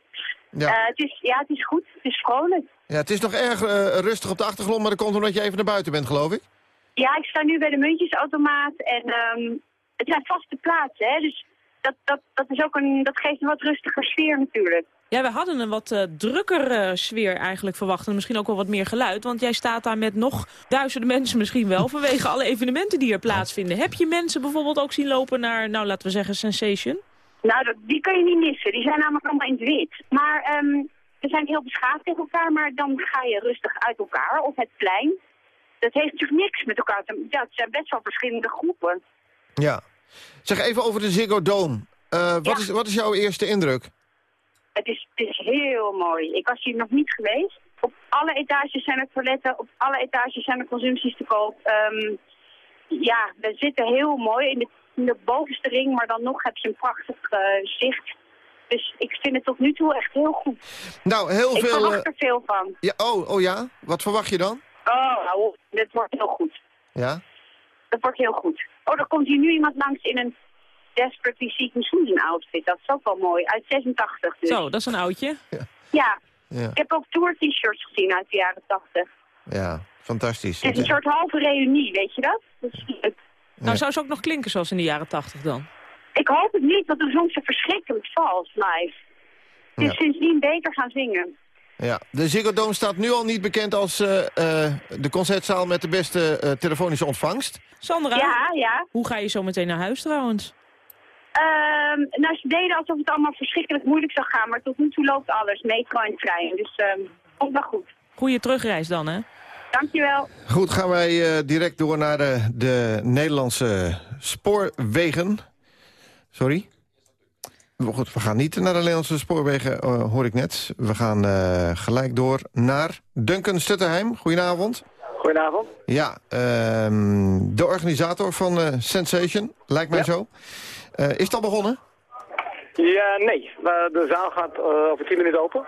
Ja. Het, is, ja, het is goed. Het is vrolijk. Ja, het is nog erg rustig op de achtergrond... maar dat komt omdat je even naar buiten bent, geloof ik? Ja, ik sta nu bij de muntjesautomaat en ehm, het zijn vaste plaatsen, hè. Dus dat, dat, dat, is ook een, dat geeft een wat rustiger sfeer natuurlijk. Ja, we hadden een wat eh, drukker eh, sfeer eigenlijk verwacht. En misschien ook wel wat meer geluid. Want jij staat daar met nog duizenden mensen misschien wel... vanwege alle evenementen die er plaatsvinden. Heb je mensen bijvoorbeeld ook zien lopen naar, nou laten we zeggen, Sensation? Nou, dat, die kun je niet missen. Die zijn namelijk allemaal in het wit. Maar ehm, we zijn heel beschaafd tegen elkaar, maar dan ga je rustig uit elkaar op het plein. Dat heeft natuurlijk niks met elkaar te Ja, het zijn best wel verschillende groepen. Ja. Zeg even over de Ziggo Dome. Eh, wat, is, wat is jouw eerste indruk? Het is, het is heel mooi. Ik was hier nog niet geweest. Op alle etages zijn er toiletten, op alle etages zijn er consumpties te koop. Ehm, ja, we zitten heel mooi in de, in de bovenste ring, maar dan nog heb je een prachtig eh, zicht. Dus ik vind het tot nu toe echt heel goed. Nou, heel ik veel... verwacht eh, er veel van. ja, oh, oh ja? Wat verwacht je dan? Oh, nou, dit wordt heel goed. Ja? Dat wordt heel goed. Oh, er komt hier nu iemand langs in een Desperately Seeking Susan outfit. Dat is ook wel mooi. Uit 86 dus. Zo, dat is een oudje. Ja. Ja. Ik heb ook tour t-shirts gezien uit de jaren 80. Ja, fantastisch. Het is een soort halve reunie, weet je dat? dat is leuk. Nou, zou ze ook nog klinken zoals in de jaren tachtig dan? Ik hoop het niet, want dan zong ze verschrikkelijk vals live. Het is Ja. sindsdien beter gaan zingen. Ja. De Ziggo Dome staat nu al niet bekend als eh, eh, de concertzaal met de beste eh, telefonische ontvangst. Sandra, Ja, ja. hoe ga je zo meteen naar huis trouwens? Ehm, nou, ze deden alsof het allemaal verschrikkelijk moeilijk zou gaan, maar tot nu toe loopt alles, metro en trein. Dus ehm komt wel goed. Goeie terugreis dan, hè? Dankjewel. Goed, gaan wij eh, direct door naar de, de Nederlandse spoorwegen. Sorry? Goed, we gaan niet naar de Nederlandse spoorwegen, eh, hoor ik net. We gaan eh, gelijk door naar Duncan Stutterheim. Goedenavond. Goedenavond. Ja, ehm, de organisator van eh, Sensation, lijkt mij zo. Eh, is het al begonnen? Ja, nee. De zaal gaat eh, over 10 minuten open.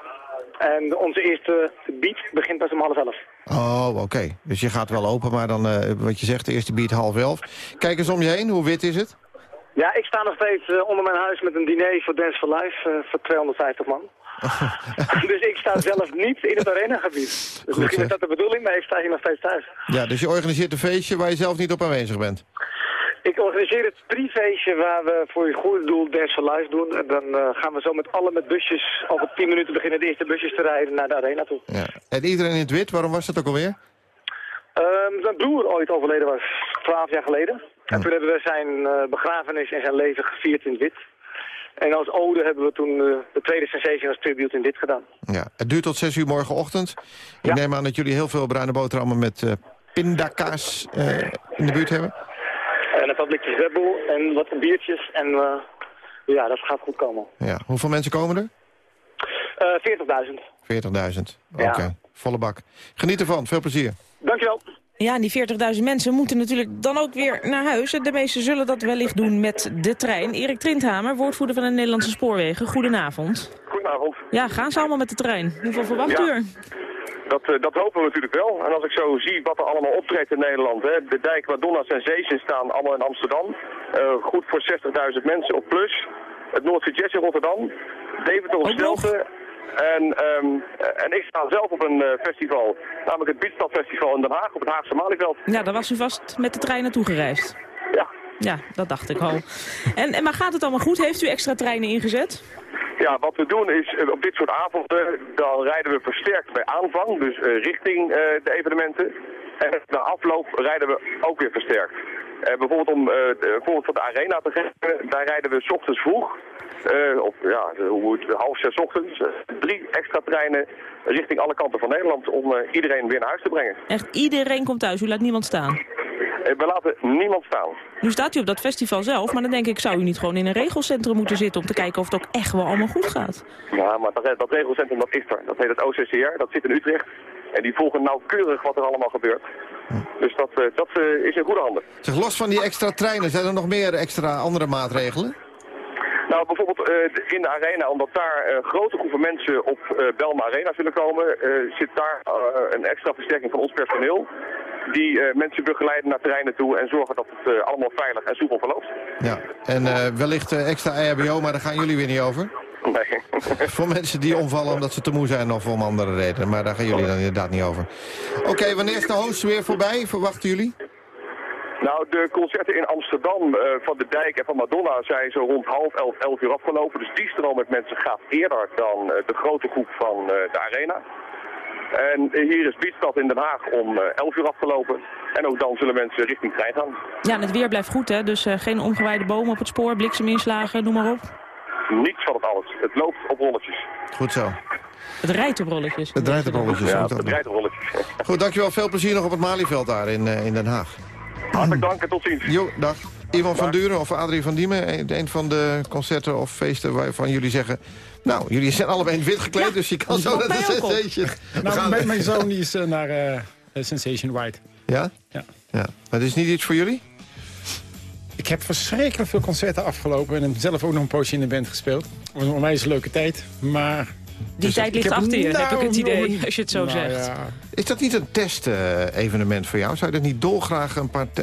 En onze eerste beat begint pas om half elf. Oh, oké. Dus je gaat wel open, maar dan, wat je zegt, de eerste beat half elf. Kijk eens om je heen, hoe wit is het? Ja, ik sta nog steeds onder mijn huis met een diner voor Dance for Life voor 250 man. dus ik sta zelf niet in het arenagebied. Dus misschien is dat de bedoeling, maar ik sta hier nog steeds thuis. Ja, dus je organiseert een feestje waar je zelf niet op aanwezig bent. Ik organiseer het priefeestje waar we voor je goede doel Dance for Life doen. En dan eh, gaan we zo met alle met busjes, over 10 minuten beginnen de eerste busjes te rijden naar de arena toe. Ja. En iedereen in het wit, waarom was dat ook alweer? Ehm zijn broer ooit overleden was, 12 jaar geleden. En toen hebben we zijn eh, begrafenis en zijn leven gevierd in het wit. En als ode hebben we toen eh, de tweede sensation als tribute in dit gedaan. Ja, het duurt tot 6 uur morgenochtend. Ik neem aan dat jullie heel veel bruine boterhammen met eh pindakaas eh, in de buurt hebben. En een fabriekje Red Bull en wat biertjes. En ja, dat gaat goed komen. Ja. Hoeveel mensen komen er? Eh 40.000. 40.000. Oké, volle bak. Geniet ervan, veel plezier. Dankjewel. Ja, en die 40.000 mensen moeten natuurlijk dan ook weer naar huis. De meesten zullen dat wellicht doen met de trein. Erik Trindhamer, woordvoerder van de Nederlandse Spoorwegen. Goedenavond. Goedenavond. Ja, gaan ze allemaal met de trein? Hoeveel verwacht Ja. u er? Dat, eh, dat hopen we natuurlijk wel. En als ik zo zie wat er allemaal optrekt in Nederland. Hè, de dijk waar Donna Sensation staan, allemaal in Amsterdam. Eh, goed voor 60.000 mensen op plus. het Noordse Jazz in Rotterdam, Deventer op Stelten. En, ehm, en ik sta zelf op een eh, festival, namelijk het Beatstad Festival in Den Haag, op het Haagse Malieveld. Ja, daar was u vast met de trein naartoe gereisd. Ja. Ja, dat dacht ik al. En, en maar gaat het allemaal goed? Heeft u extra treinen ingezet? Ja, wat we doen is eh, op dit soort avonden, dan rijden we versterkt bij aanvang, dus eh, richting de evenementen. En na afloop rijden we ook weer versterkt. Eh, bijvoorbeeld om eh, de- een voorbeeld van de arena te geven, daar rijden we 's ochtends vroeg, eh, of ja, hoe het, half zes ochtends, eh, drie extra treinen richting alle kanten van Nederland om eh, iedereen weer naar huis te brengen. Echt iedereen komt thuis, u laat niemand staan. Eh, we laten niemand staan. Nu staat u op dat festival zelf, maar dan denk ik, zou u niet gewoon in een regelcentrum moeten zitten om te kijken of het ook echt wel allemaal goed gaat? Ja, maar dat, dat regelcentrum dat is er. Dat heet het OCCR, dat zit in Utrecht. En die volgen nauwkeurig wat er allemaal gebeurt. Dus dat, eh, dat eh, is in goede handen. Zeg, los van die extra treinen, zijn er nog meer extra andere maatregelen? Nou, bijvoorbeeld eh, in de arena, omdat daar grote groepen mensen op eh Belma Arena zullen komen, zit daar een extra versterking van ons personeel. Die mensen begeleiden naar terreinen toe en zorgen dat het allemaal veilig en soepel verloopt. Ja, en wellicht extra EHBO, maar daar gaan jullie weer niet over. Nee. Voor mensen die omvallen omdat ze te moe zijn of om andere redenen. Maar daar gaan jullie dan inderdaad niet over. Oké, wanneer is de host weer voorbij? Verwachten jullie? Nou, de concerten in Amsterdam eh, van de Dijk en van Madonna zijn zo rond half elf, elf uur afgelopen. Dus die stroom met mensen gaat eerder dan eh, de grote groep van eh, de Arena. En hier is Beatstad in Den Haag om eh, 11 uur afgelopen. En ook dan zullen mensen richting trein gaan. Ja, en het weer blijft goed, hè? Dus eh, geen omgewaaide bomen op het spoor, blikseminslagen, noem maar op. Niets van het alles. Het loopt op rolletjes. Goed zo. Het rijdt op rolletjes. Het draait op rolletjes. Ja, het rijdt op rolletjes. Goed, dankjewel. Veel plezier nog op het Malieveld daar in, eh, in Den Haag. Hartelijk dank en tot ziens. Jo, dag. Ivan van Duren of Adrie van Diemen. Een, een van de concerten of feesten waarvan jullie zeggen... Nou, jullie zijn allebei in het wit gekleed, dus je kan zo naar de Sensation. Nou, gaan- mijn, mijn zoon is eh, naar eh, Sensation White. Ja? Ja. ja. Maar het is niet iets voor jullie? Ik heb verschrikkelijk veel concerten afgelopen... en heb zelf ook nog een poosje in de band gespeeld. Het was een onwijs leuke tijd, maar... Die tijd ligt ik achter je, heb ik het nou idee, als je het zo Nou zegt. ja. Is dat niet een test-evenement voor jou? Zou je dat niet dolgraag een paar te-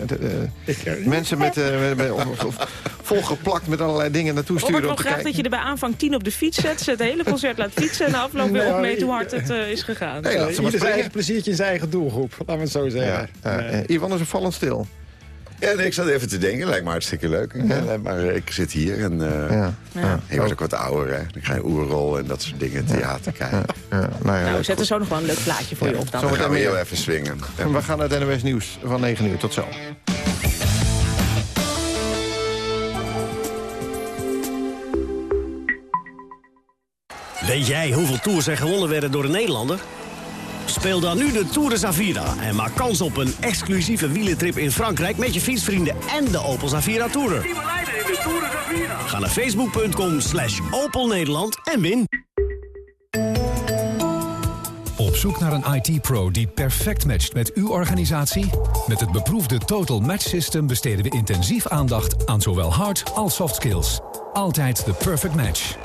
eh, mensen met, eh, met- met- of- of- volgeplakt met allerlei dingen naartoe sturen wil om te graag kijken? dat je er bij aanvang 10 op de fiets zet, ze het hele concert laat fietsen en de afloop weer Nou, opmeet hoe ik- hard het eh, is gegaan. Nee, laat ze maar Ieder zijn eigen pleziertje in zijn eigen doelgroep. Laten we het zo zeggen. ja, Nee. eh, Ivan is opvallend stil. Ja, nee, ik zat even te denken. Lijkt me hartstikke leuk. Ja, maar ik zit hier en eh Ja. Ja. ik was ook wat ouder. Hè. Dan ga je oerrol en dat soort dingen, theater kijken. Ja, nou ja, Nou, leuk. zet er zo nog wel een leuk plaatje voor je op dan. Dan gaan we meer. heel even swingen. En we gaan naar het NOS Nieuws van 9 uur. Tot zo. Weet jij hoeveel tours er gewonnen werden door een Nederlander? Speel dan nu de Tour de Zavira en maak kans op een exclusieve wielentrip in Frankrijk... met je fietsvrienden en de Opel Zavira Tourer. Ga naar facebook.com slash Opel Nederland en win. Op zoek naar een IT-pro die perfect matcht met uw organisatie? Met het beproefde Total Match System besteden we intensief aandacht aan zowel hard als soft skills. Altijd de perfect match.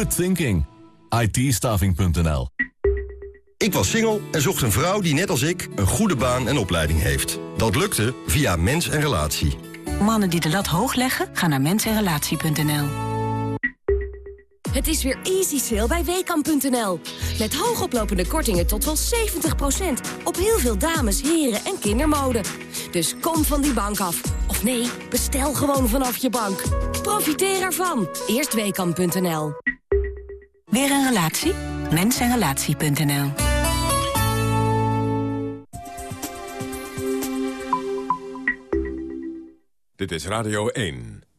Good thinking. itstaffing.nl Ik was single en zocht een vrouw die net als ik een goede baan en opleiding heeft. Dat lukte via Mens en Relatie. Mannen die de lat hoog leggen, gaan naar mensenrelatie.nl. Het is weer easy sale bij WKAM.nl. Met hoogoplopende kortingen tot wel 70%. Op heel veel dames, heren en kindermode. Dus kom van die bank af. Of nee, bestel gewoon vanaf je bank. Profiteer ervan. Eerst WKAM.nl. Weer een relatie? Mensenrelatie.nl. Dit is Radio 1.